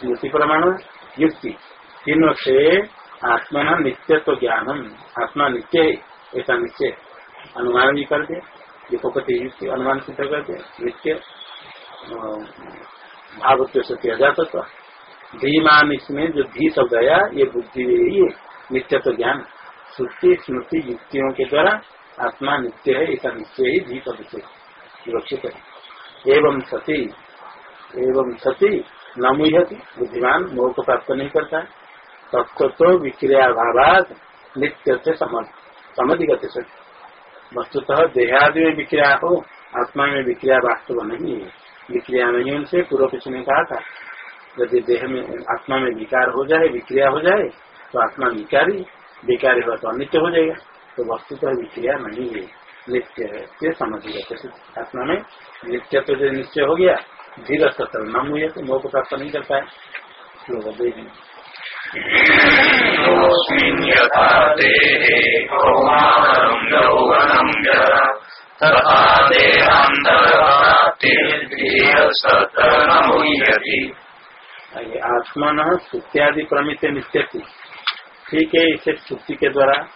स्मृति प्रमाण, युक्ति। तीनों से आत्मा नित्यत्व ज्ञानम, आत्मा नित्य है, ऐसा निश्चय अनुमान भी कर दे उपपत्ति युक्ति अनुमान सिद्ध कर दे नित्य भावत्व सत्य अजातत्व धीमान इसमें जो धी शब्द आया ये बुद्धि ही है, नित्यत्व ज्ञान। श्रुति, स्मृति, युक्तियों के द्वारा आत्मा नित्य है, ऐसा निश्चय ही धी शब्द से सुरक्षित है। एवं सती एवं सती, न मुहती बुद्धिमान, मोह को प्राप्त नहीं करता तत्व तो विक्रिया भावाद नित्य से समधिगत सत्य वस्तुतः देहादि में विक्रिया हो, आत्मा में विक्रिया वास्तव नहीं है। विक्रिया नहीं उनसे पूर्व पिछले ने कहा था, यदि देह में, आत्मा में विकार हो जाए, विक्रिया हो जाए तो आत्मा विकारी विकारी हो तो अनित्य हो जाएगा। तो वस्तुतः विक्रिया नहीं है। नित्य है, ये समझिएगा आत्मा में नित्य तो जो निश्चय हो गया, धीरे सत्र न मुझे तो मोह को प्राप्त नहीं करता है लोग कौमारं यौवनं जरा तथा देहान्तरप्राप्तिर्धीरस्तत्र न आत्मा न सुत्यादि प्रमित नित्य थी ठीक है इसे श्रुति के द्वारा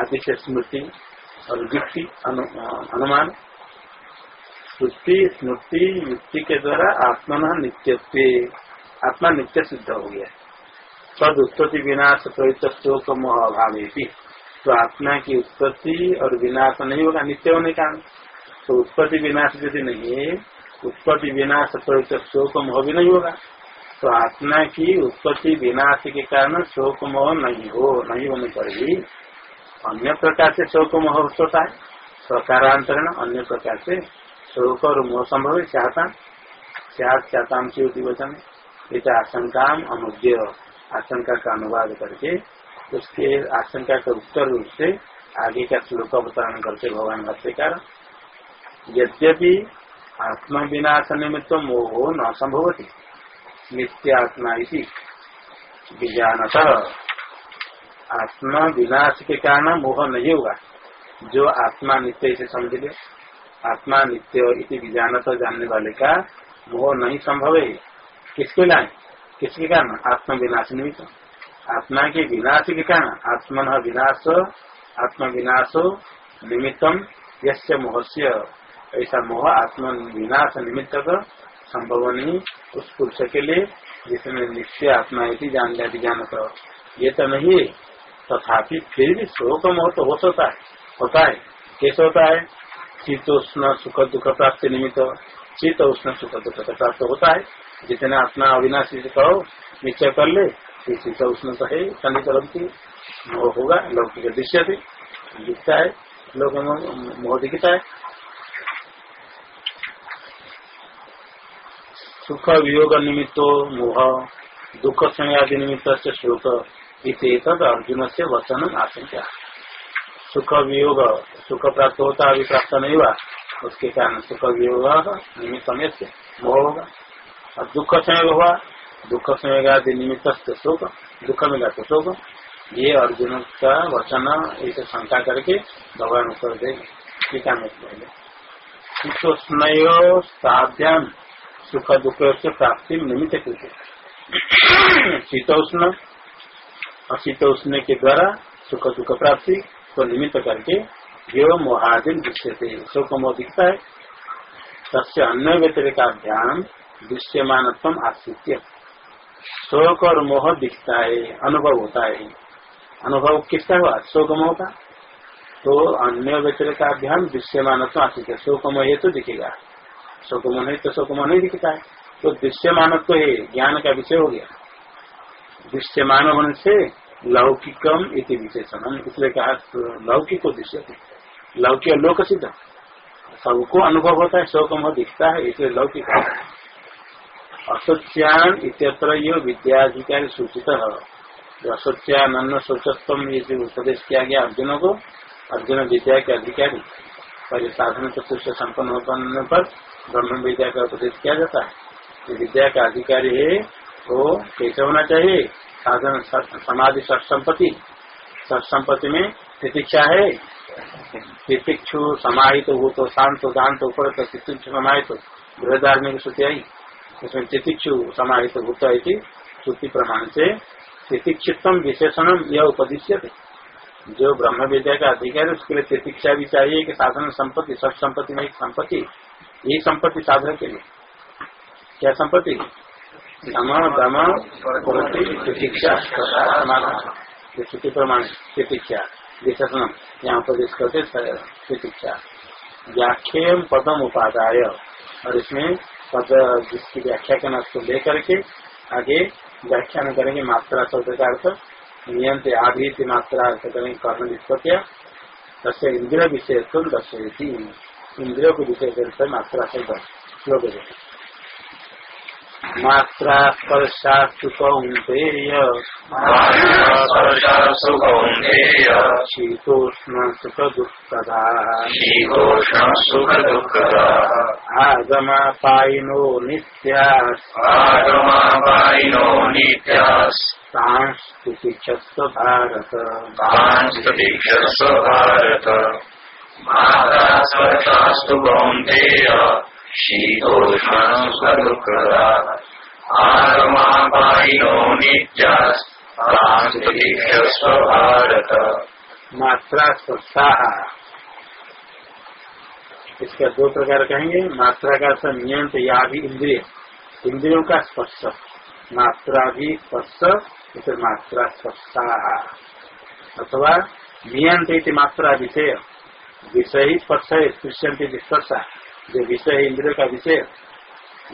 आदि से स्मृति और युक्ति अनु, अनुमान। श्रुति स्मृति युक्ति के द्वारा आत्मा नित्यत्व। आत्मा नित्य सिद्ध हो गया तद उत्पत्ति विनाश प्रयुक्त शोक मोह तो आत्मा की उत्पत्ति और विनाश नहीं होगा, नित्य होने का तो उत्पत्ति विनाश यदि नहीं है, उत्पत्ति विनाश प्रयुक्त शोक मोह भी नहीं होगा। तो आत्मा की उत्पत्ति विनाश के कारण शोक मोह नहीं हो, नहीं होने पर भी अन्य प्रकार से शोक मोह होता है। प्रकारांतरण अन्य प्रकार से शोक और मोह संभव है, चाहता चाहता वचन इस आशंका अनुद्य आशंका का अनुवाद करके उसके आशंका के उत्तर रूप से आगे का श्लोक अवतरण करते भगवान भाष्यकार, यद्यपि आत्मा विनाश निमित्त मोह न संभवती। नित्य आत्मा विज्ञानत। आत्मा विनाश के कारण मोह नहीं होगा। जो आत्मा नित्य इसे समझ ले आत्मा नित्य इति विज्ञानत जानने वाले का मोह नहीं संभव। है किसके लाए? किसके कारण? आत्मा विनाश निमित्त आत्मा के विनाश के कारण। आत्मन विनाश आत्मा विनाशो निमित्तम यश मोहस्य, ऐसा मोह आत्म विनाश निमित्त संभव नहीं उस पुरुष के लिए जिसमें निश्चय आत्मा इति जान लिया ज्ञान तो ये तो नहीं, तथापि फिर भी शोक मोह तो हो सकता है। होता है। कैसे होता है? शीतोष्ण सुख दुख प्राप्ति निमित्त। शीत उष्ण सुख दुख प्राप्त होता है। जितना अपना अविनाशी कहो, निश्चय कर ले शीत उष्ण तो है, शनि तरफ़ मोह होगा लौकिक दृश्य से दिखता है, लोग मोह दिखता है। सुख वियोग निमित्तो मोह, दुख संयादि निमित्त से शोक इत अर्जुन से वचन आशंका। सुख वियोग, सुख प्राप्त होता अभी प्राप्त नहीं हुआ उसके कारण सुख वियोग निमित्त से मोह होगा। और दुख संयोग हुआ दुख संयोग आदि निमित्त शोक, दुख मिला तो शोक। ये अर्जुन का वचन ऐसे शंका करके भगवान उत्तर देंगे टीका में साध्यान सुख दुख से प्राप्ति निमित्त कृत। शीतोष्ण और शीतोष्ण के द्वारा सुख दुख प्राप्ति को निमित्त करके यो मोहादिन दृश्य शोक मोह दिखता है। तस्य अन्य व्यतिरिका ध्यान दृश्यमान आश्रित शोक और मोह दिखता है, अनुभव होता है। अनुभव किसका हुआ? शोक मोह का? तो अन्य व्यतिरिक का ध्यान दृश्यमान आश्रित है। शोक मोह तो दिखेगा। शोक मोह नहीं तो शोक मोह नहीं दिखता है। तो दृश्यमान तो है, ज्ञान का विषय हो गया। दृश्यमान होने से लौकिकम इति विशेषण इसलिए कहा, लौकिक दृश्य लौकिक लोक सिद्ध। सबको अनुभव होता है, शोक मोह दिखता है, इसलिए लौकिक असोच्यान इतर विद्याधिकारी सूचित। जो असोच्यान सोचस्तम ये जो उपदेश किया गया अर्जुन को, अर्जुन विद्या के अधिकारी, पहले साधन चतुर्थ संपन्न होने पर ब्रह्म विद्या का उपदेश किया जाता है। विद्या का अधिकारी है, वो कैसे होना चाहिए? साधन समाधि सत्संपत्ति। सत्संपत्ति में तितिक्षा है। तितिक्षु समाहित हो तो शांत ऊपर तो तितिक्षु समाहित बृहदारण्य की श्रुति आई। उसमें तितिक्षु समाहित भूत है श्रुति प्रमाण से तितिक्षितम विशेषण यह उपदिश्य जो ब्रह्म विद्या का अधिकार है, उसके लिए तितिक्षा भी चाहिए कि साधन संपत्ति सब संपत्ति में एक संपत्ति यही संपत्ति साधन के लिए। क्या संपत्ति? स्थिति प्रमाण प्रतीक्षा विशेषण। यहाँ पर करते प्रतीक्षा व्याख्या पदम उपादाय। और इसमें पद जिसकी व्याख्या करना उसको लेकर के आगे व्याख्यान करेंगे मात्रा शब्द का अर्थ नियंत्र आभीत मात्रा अर्थ करेंगे कर्ण निष्पत्तिया। तस्य इंद्रिय विषय तुम दर्शयती इंद्रियों को विषय मात्रा शब्द श्लोक मात्रा स्पर्शा सुकौन्तेय शीतोष्ण सुख दुःखदा शीतोष्ण सुख दुःखदा आगमापायिनो नित्यास्। आगमापायिनो नित्यास्। सांस्कृतिक्षस्व भारत सांस्कृतिक्षस्व भारत माता स्पर्शास्तु कौन्तेय शीतोष्ण सुख दुःखदा आगमापायिनो मात्रा स्पर्शा इसका दो प्रकार कहेंगे। मात्रा का अर्थ नियंत्र या भी इंद्रिय। इंद्रियों का स्पर्श। मात्रा भी स्पर्श, इसे मात्रा स्पर्शा अथवा नियंत्रित मात्रा विषय। विषय ही स्पर्श है, स्पृश्यंत स्पर्शा जो विषय, इंद्रिय का विषय,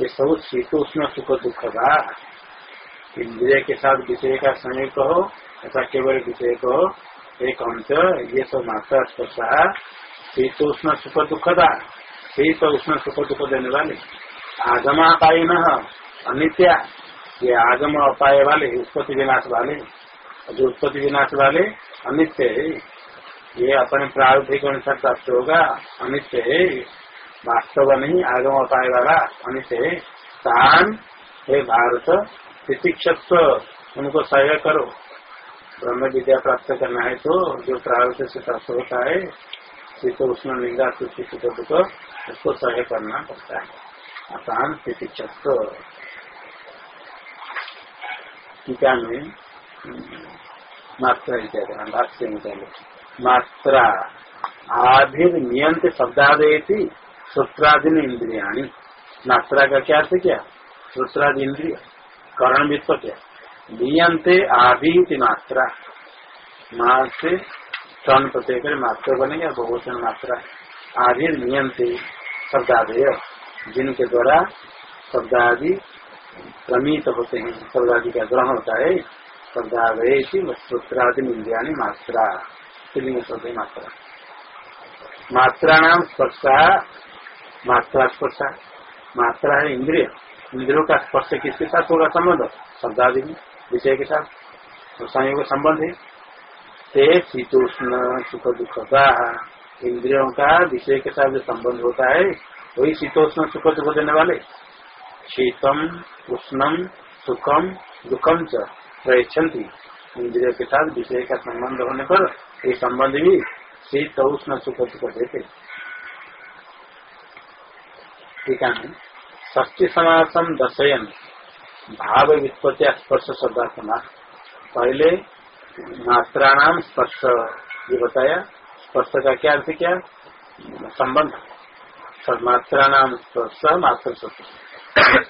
ये सब शीतोष्ण सुख दुख का। इंद्रिय के साथ विषय का संयोग कहो ऐसा केवल विषय कहो, एक अंश ये सब मात्रा स्पर्शा शीत उष्ण सुख दुखदा शीत उष्ण सुख दुख देने वाले। आगम अपाय न अनित्या। ये आगम अपाय वाले, उत्पत्ति विनाश वाले। जो उत्पत्ति विनाश वाले, अनित्य है। ये अपने प्रारूपिक अनुसार प्राप्त होगा, अनित्य है। वास्तव नहीं आगम अपाय वाला अनित्य है। स्थान हे भारत तितिक्षत्व उनको सहयोग करो। ब्रह्म विद्या प्राप्त करना है तो जो प्रारूप से प्राप्त होता है शीत उष्ण निंदा, सुख दुख, उसको सहयोग करना पड़ता है। आसान तितिक्षत्व टीका में मात्रा इत्यादि भाष्य में मात्रा आभिर नियंत शब्दादय थी सूत्राधीन इंद्रियाणी। मात्रा का क्या अर्थ क्या? सूत्रादि इंद्रिय। करण वित्व क्या? नियंते आभीति मात्रा। माँ से स्तन प्रत्यय कर मात्रा बनेगा, बहुवचन मात्रा। आभिर नियंते, शब्दादय। जिनके द्वारा शब्दादि प्रमित होते हैं, शब्दादि का ग्रहण होता है, शब्दादय सूत्रादि इंद्रिया मात्रा। शब्द मात्रा। मात्रा नाम स्पर्शा मात्रा स्पर्शा। मात्रा है इंद्रिय। इंद्रियों का स्पर्श किसके साथ होगा संबंध? शब्दादि में, विषय के साथ। तो संयोग संबंध है। ते शीतोष्ण सुख दुख का। इंद्रियों का विषय के साथ जो संबंध होता है, वही शीतोष्ण सुख दुख देने वाले। शीतम, उष्णम, सुखम, दुखम च प्रयच्छन्ति। इंद्रियों के साथ विषय का संबंध होने पर ये संबंध भी शीत, उष्ण, सुख, दुख देते। ठीक है। ष्टी समासम दशयन भाव वित्पत्ति स्पर्श शब्दार्थमा पहले मात्राणाम स्पर्श। ये बताया, स्पर्श का क्या अर्थ क्या? संबंध। मात्रा नाम स्पर्श, मात्र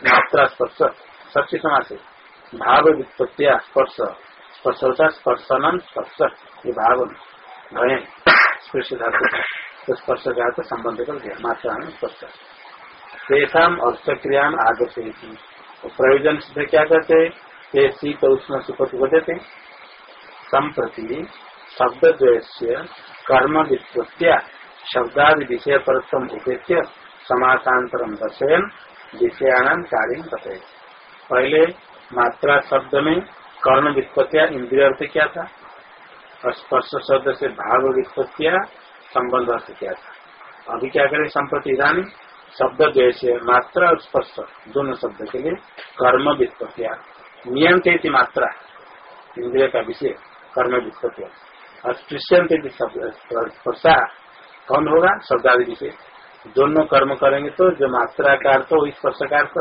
मात्रा स्पर्श सच्ची समाज भाव वित्पत्तिया स्पर्श। स्पर्श होता स्पर्शनम स्पर्श। ये भाव भय। स्पर्श धातु। तो स्पर्श का संबंध कर दिया। मात्रा स्पर्श। तेषा अर्थक्रिया आदर्श प्रयोजन से क्या कहते हैं ते शीत उष्ण सुख देते संप्रति शब्द द्वय कर्म वित्या शब्दादि विषय परत्म उपेक्ष समासांतरम दर्शयन विषयान कार्य बता पहले मात्रा शब्द में कर्ण वित्पत्तिया इंद्रिय अर्थ क्या था? स्पर्श शब्द से भाव वित्पत्तिया संबंध अर्थ क्या था? अभी क्या करें? संप्रति इधानी शब्द द्वय मात्रा और स्पर्श, दोनों शब्द के लिए कर्म वित्पत्तिया नियंत्रित मात्रा, इंद्रिय का विषय कर्म वित्पत्ति और स्पर्शा, कौन होगा? शब्दादि विषय। दोनों कर्म करेंगे तो जो मात्रा का अर्थ हो, स्पर्श का अर्थ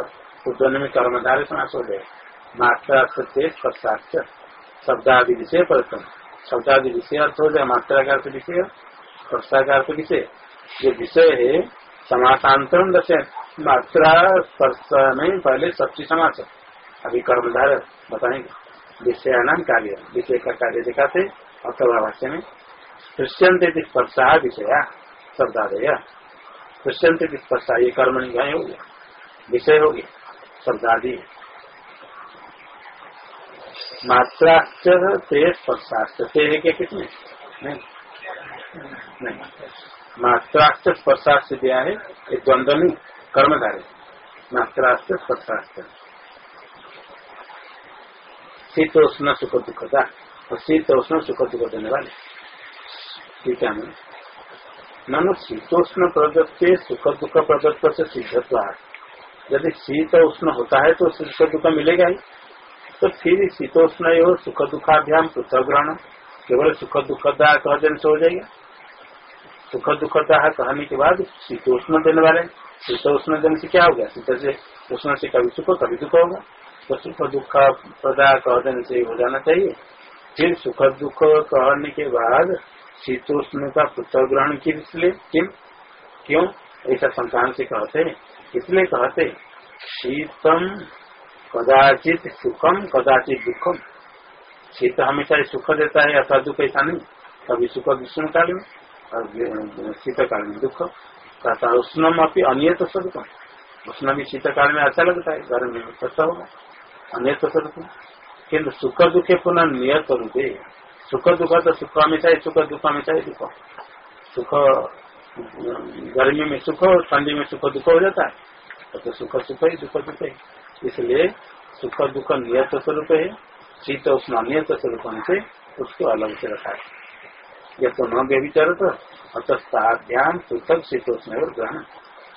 तो दोनों में कर्मधारे समास हो गए। मात्रा से स्पर्शार्थ, शब्दादि विषय प्रथम। शब्दादि विषय अर्थ हो जाए मात्रा का अर्थ विषय, स्पर्शा का अर्थ विषय। जो विषय है समासांतरण दशे मात्रा स्पर्श में पहले सच्ची समास अभी कर्मधार बताएँगे विषय नाम कार्य, विषय का कार्य दिखाते अथवा भाष्य में दृश्यंत स्पर्शा विषया, शब्दादय। दृश्यंत स्पर्शा, ये कर्म निगाह हो गया। विषय हो गया, शब्दादि। मात्राश्च ते स्पर्शाश्च, ते है क्या कितने नहीं। नहीं। मात्राश्च स्पर्शाश्च दिया है, एक द्वंद्व नहीं कर्मधारी। मात्राश्च स्पर्शाश्च शीत, उष्ण, सुख, दुख का और शीत, उष्ण, सुख, दुख देने वाले। ठीक है ननु शीतोष्ण प्रदत्त, सुख, दुख प्रदत्त से सिद्धत्व यदि शीत, उष्ण होता है तो सुख, दुख मिलेगा ही। तो फिर शीतोष्ण सुख, दुखाभ्याम पृथक ग्रहण केवल सुख दुखदा कह से हो जाएगा। सुख दुखदा कहने के बाद शीतोष्ण देने वाले शीत उष्ण देने से क्या होगा शीत से उष्ण से कभी सुख कभी दुख होगा। तो सुख दुख प्रदा कह देने से हो जाना चाहिए। फिर सुख दुख कहने के बाद शीतोष्ण का पुत्र ग्रहण किस लिए किम? क्यों? ऐसा संतान से कहते इसलिए कहते शीतम कदाचित सुखम, कदाचित दुखम। शीत हमेशा सुख देता है, अथवा दुख ऐसा नहीं। कभी सुख ग्रीष्म काल में और शीत काल में दुख। कहता उष्णम अपनी अन्य तो सुखम उष्ण भी शीत काल में अच्छा लगता है, गर्म में कष्ट होगा। अनियत स्वरूप किन्तु सुख दुखे पुनः नियत रूपे। सुख दुख तो सुख हमेशा सुख दुख हमेशा दुख। सुख, गर्मी में सुख और ठंडी में सुख, दुख हो जाता है। तो सुख सुख ही, दुख दुख है। इसलिए सुख दुख नियत स्वरूप है। शीत उष्ण अनियत स्वरूप से उसको अलग से रखा है। यह तो न व्यभिचार तो अतस्ताभ्याम पृथक शीत उष्ण ग्रहण।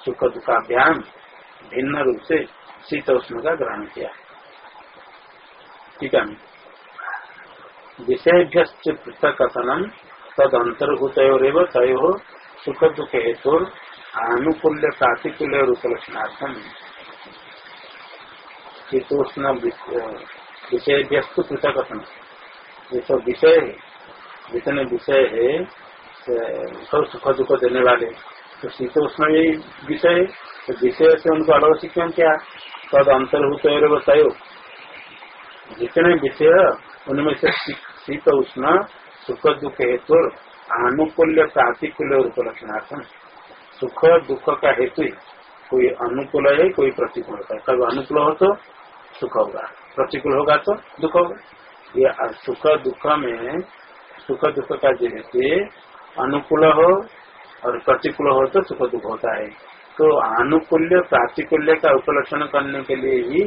सुख दुखाभ्याम भिन्न रूप से शीत उष्ण का ग्रहण किया। ठीक है? विषयभ्य पृथक कथनम तद अंतर्भूत तय सुख दुख हेतु आनुकूल्य प्रातिकूल्य और उपलक्षणार्थम शीतोष्ण विषय पृथक कथन ये सब विषय है जितने विषय है सब सुख दुख देने वाले तो शीत शीतोष्ण भी विषय है तो विषय से उनको अलग से क्यों तद अंतर्भूत तय जितने विषय उनमें से शीत उष्ण सुख दुख हेतु अनुकूल्य प्रातिकूल्य उपलक्षणार्थम सुख दुख का हेतु कोई अनुकूल है कोई प्रतिकूल होता है कभी अनुकूल हो तो सुख होगा प्रतिकूल होगा तो दुख होगा ये सुख दुख में सुख दुख का जैसे अनुकूल हो और प्रतिकूल हो तो सुख दुख होता है। तो अनुकूल्य, प्रातिकूल्य का उपलक्षण करने के लिए ही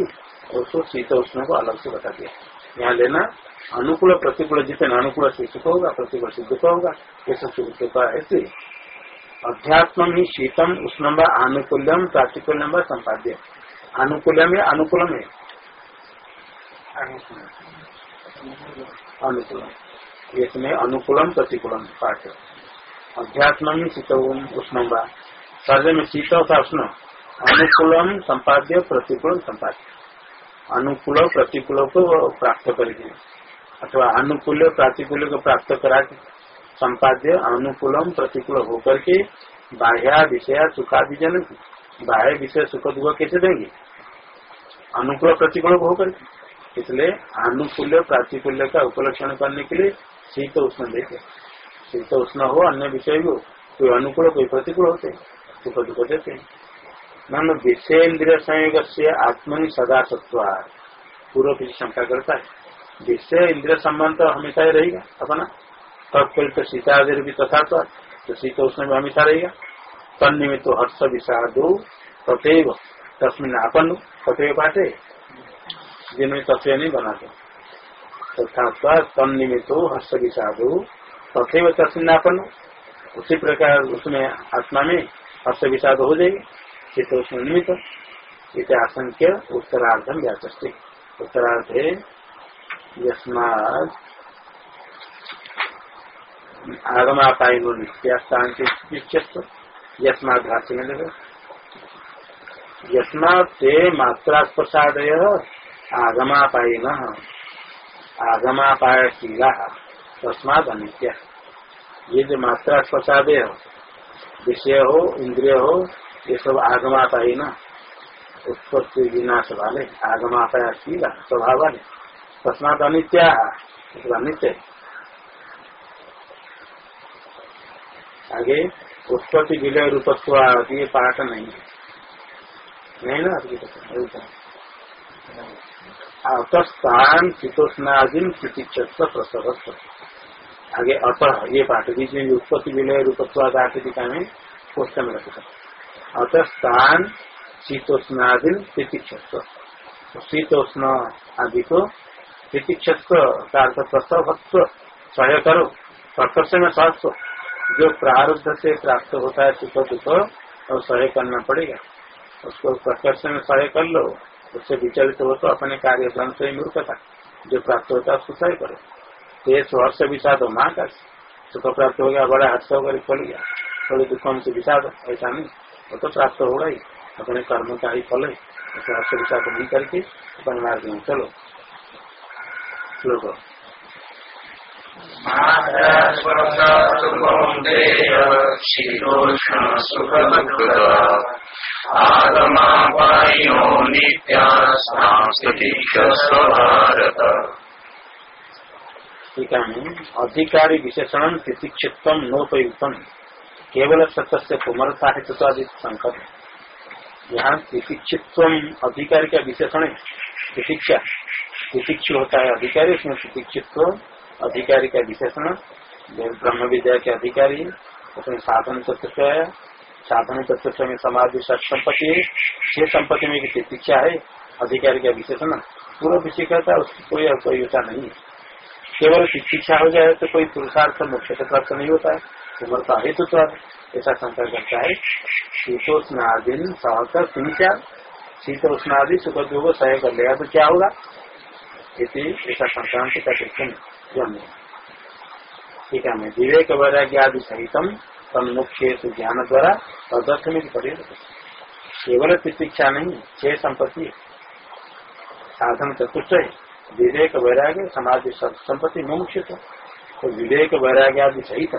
उसको शीत उष्ण को अलग से बता दिया। यहाँ लेना, अनुकूल, प्रतिकूल, जितने अनुकूल से सुख होगा, प्रतिकूल से दुख होगा कैसे सुख सुख ऐसे। अध्यात्म ही शीतम उष्णम व आनुकूल्यम प्रातिकूल्यम व संपाद्य। अनुकूल्यम है अनुकूलम है? अनुकूलम। इसमें अनुकूलम प्रतिकूलम पाठ। अध्यात्म ही उष्णम व। शरीर में शीत होता उष्ण। अनुकूलम संपाद्य प्रतिकूल संपाद्य। अनुकूल प्रतिकूल को प्राप्त करके अथवा अनुकूल प्रतिकूल को प्राप्त करा के संपाद्य, अनुकूलम प्रतिकूल होकर के बाह्य विषय सुखादि जन बाह्य विषय सुख दुख कैसे देंगे? अनुकूल प्रतिकूल होकर इसलिए अनुकूल प्रतिकूल का उपलक्षण करने के लिए शीत उष्ण देते शीत उष्ण हो, अन्य विषय हो। कोई अनुकूल, कोई प्रतिकूल होते सुख दुख देते हैं। मन विषय इंद्रिय संयोग से आत्मनि सदा सत्व पूर्व की शंका करता है विषय इंद्रिय संबंध तो हमेशा ही रहेगा अपना। तत्कल तो सीतादेव भी तथा तो शीत उसमें भी हमेशा रहेगा। तन्निमित तो हर्ष विषादो तथेव, तस्मिन आपन तथेव पाठे। जिनमें तथ्य नहीं बनाते। तथा तन्निमित हर्ष विषादो तथेव तस्मिन आपन उसी प्रकार उसमें आत्मा में हर्ष विषाद हो जाएगी। शीतोष्ण निमित्त। इसे आशंक्य उत्तरार्धम व्याचस्ते उत्तरार्ध यस्माद आगमापायनो नित्यास्तांत यस्माद भाष्य में देखो यस्मात मात्रा प्रसादय आगमापायन आगमापायशीला तस्माद अनित्य ये जो मात्रा प्रसाद विषय हो, इंद्रिय हो, ये सब आगमाता ही ना, उत्पत्ति विनाश वाले आगमाता शीला स्वभाव वाले तस्मात अनित्या। अनित्य आगे, उत्पत्ति विलय रूपत्व ये पाठ नहीं है। नहीं ना अतस्थान शीतोष्णादीन प्रतीक्षत्व प्रसव आगे अतः, ये पाठ में उत्पत्ति विलय रूपत्व टीका में क्वेश्चन रखता अतः स्थान शीतोष्णादि प्रतीक्षत्व तो शीतोष्ण आदि को प्रतीक्षत्व का अर्थ प्रसवत्व सहाय करो प्रकर्ष में सहत्व जो प्रारब्ध से प्राप्त होता है सुख दुख और सहय करना पड़ेगा। उसको प्रकर्ष में सहाय कर लो। उससे विचलित हो तो अपने कार्य कार्यक्रम से मूर्खता जो प्राप्त होता है उसको सहाय करो। तेज हर्ष विषाद हो, माँ का सुख प्राप्त हो गया, बड़ा हर्ष होकर खोल गया। थोड़े दुखों से विषाद, ऐसा नहीं। वो तो प्राप्त होगा ही अपने कर्म का ही फल है। उसे हर्ष विचार नहीं करके अपने मार्ग में चलो। श्लोक अधिकारी विशेषण तितिक्षित्व नोपयुक्तम केवल सत्य से कुमरता है तो अधिक संकट यहाँ तितिक्षित्व अधिकारी का विशेषण है तितिक्षा तितिक्ष होता है अधिकारी उसमें तितिक्षित्व अधिकारी का विशेषण ब्रह्म विद्या के अधिकारी उसमें साधन है? साधन चतुर्थ में समाधि संपत्ति है छह संपत्ति में तितिक्षा है, अधिकारी का विशेषण पूर्व विषय कहता है, उसकी कोई होता नहीं। केवल शिक्षा हो जाए तो कोई पुरुषार्थ मुख्य प्राप्त नहीं होता है। उमरता हेतु तो ऐसा संकर करता है। शीतोष्णादि सहकर सिंचा शीत उष्णादि सुख दुख सह कर लेगा तो क्या होगा? ऐसा संक्रांति का कृष्ण जन्म ठीक है विवेक वैराग्य आदि सहितम तन्मुख्य ज्ञान द्वारा में केवल शिक्षा नहीं छह संपत्ति साधन चतुष्ट है। विवेक वैराग्य, समाधि संपत्ति मुख्य तो विवेक वैराग्य आदि सहित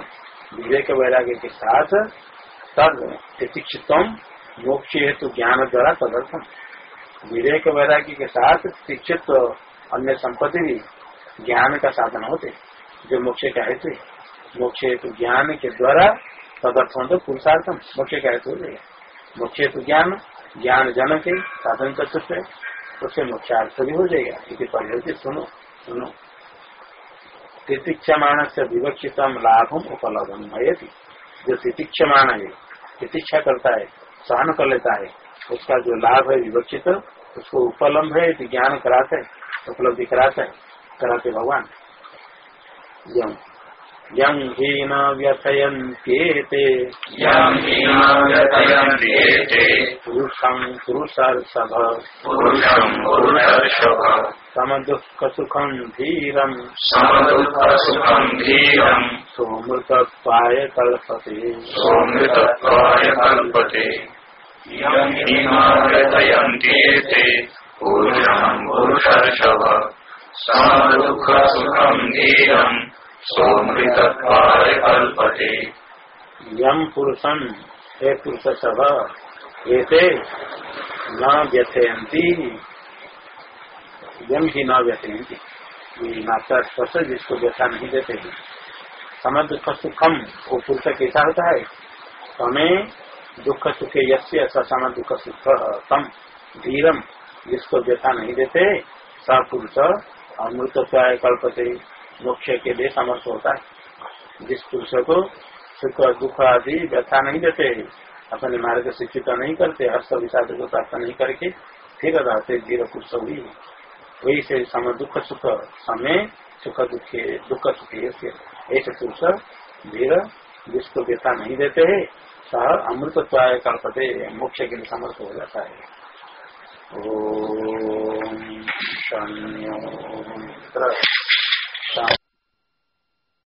विवेक वैराग्य के साथ तद शिक्षितम मोक्ष हेतु ज्ञान द्वारा तदर्थम। विवेक वैराग्य के साथ शिक्षित अन्य संपत्ति भी ज्ञान का साधन होते जो मोक्ष का हेतु मोक्ष हेतु ज्ञान के द्वारा तदर्थम तो पुरुषार्थम मोक्ष का हेतु हो। जाएगा मोक्ष हेतु ज्ञान ज्ञान जनक के साधन चतुष्ट है। उससे मोक्षार्थ भी हो जाएगा। इसी पद्धति सुनो सुनो। तितिक्षमाण से विवक्षित लाभम उपलब्धम भयती जो तितिक्षमाण है, तितिक्षा करता है, सहन कर लेता है, उसका जो लाभ है विवक्षित, उसको उपलम्ब है, ज्ञान कराते है उपलब्धि कराते है कराते भगवान। ही न व्यथयन्त्येते पुरुषं पुरुषार्षभ। पुरुषं पुरुषर्षभ। समदुःख सुखं धीरं। समदुःखसुखं धीरम् सोमृतत्वाय कल्पते। सोमृतत्वाय कल्पते। यं हीनव्यतयन्त्येते पुरुषं पुरुषर्षभ। समदुःखसुखं धीरम्। सोमृतत्वाय यम पुरुषम हे पुरुष सभ एते न व्यथयंती यम ही न व्यथयंती ये माता स्पर्श जिसको व्यथा नहीं देते हैं। समय दुख सुखम, वो पुरुष कैसा होता है? हमें दुख सुखे यस्य सम दुख सुख तम धीरम, जिसको व्यथा नहीं देते, स पुरुष अमृत कल्पते। मोक्ष के लिए समर्थ होता है। जिस पुरुष को सुख दुख आदि व्यथा नहीं देते, अपने मार्ग च्युत नहीं करते, हर्ष विषाद को प्राप्त नहीं करके फिर रहते धीर पुरुष हुई। वही से सम दुख, सुख, समय सुख, दुखे, दुख, सुखे ऐसे पुरुष धीर, जिसको व्यथा नहीं देते है सह अमृत कल्पते, मोक्ष के लिए समर्थ हो जाता है। ओम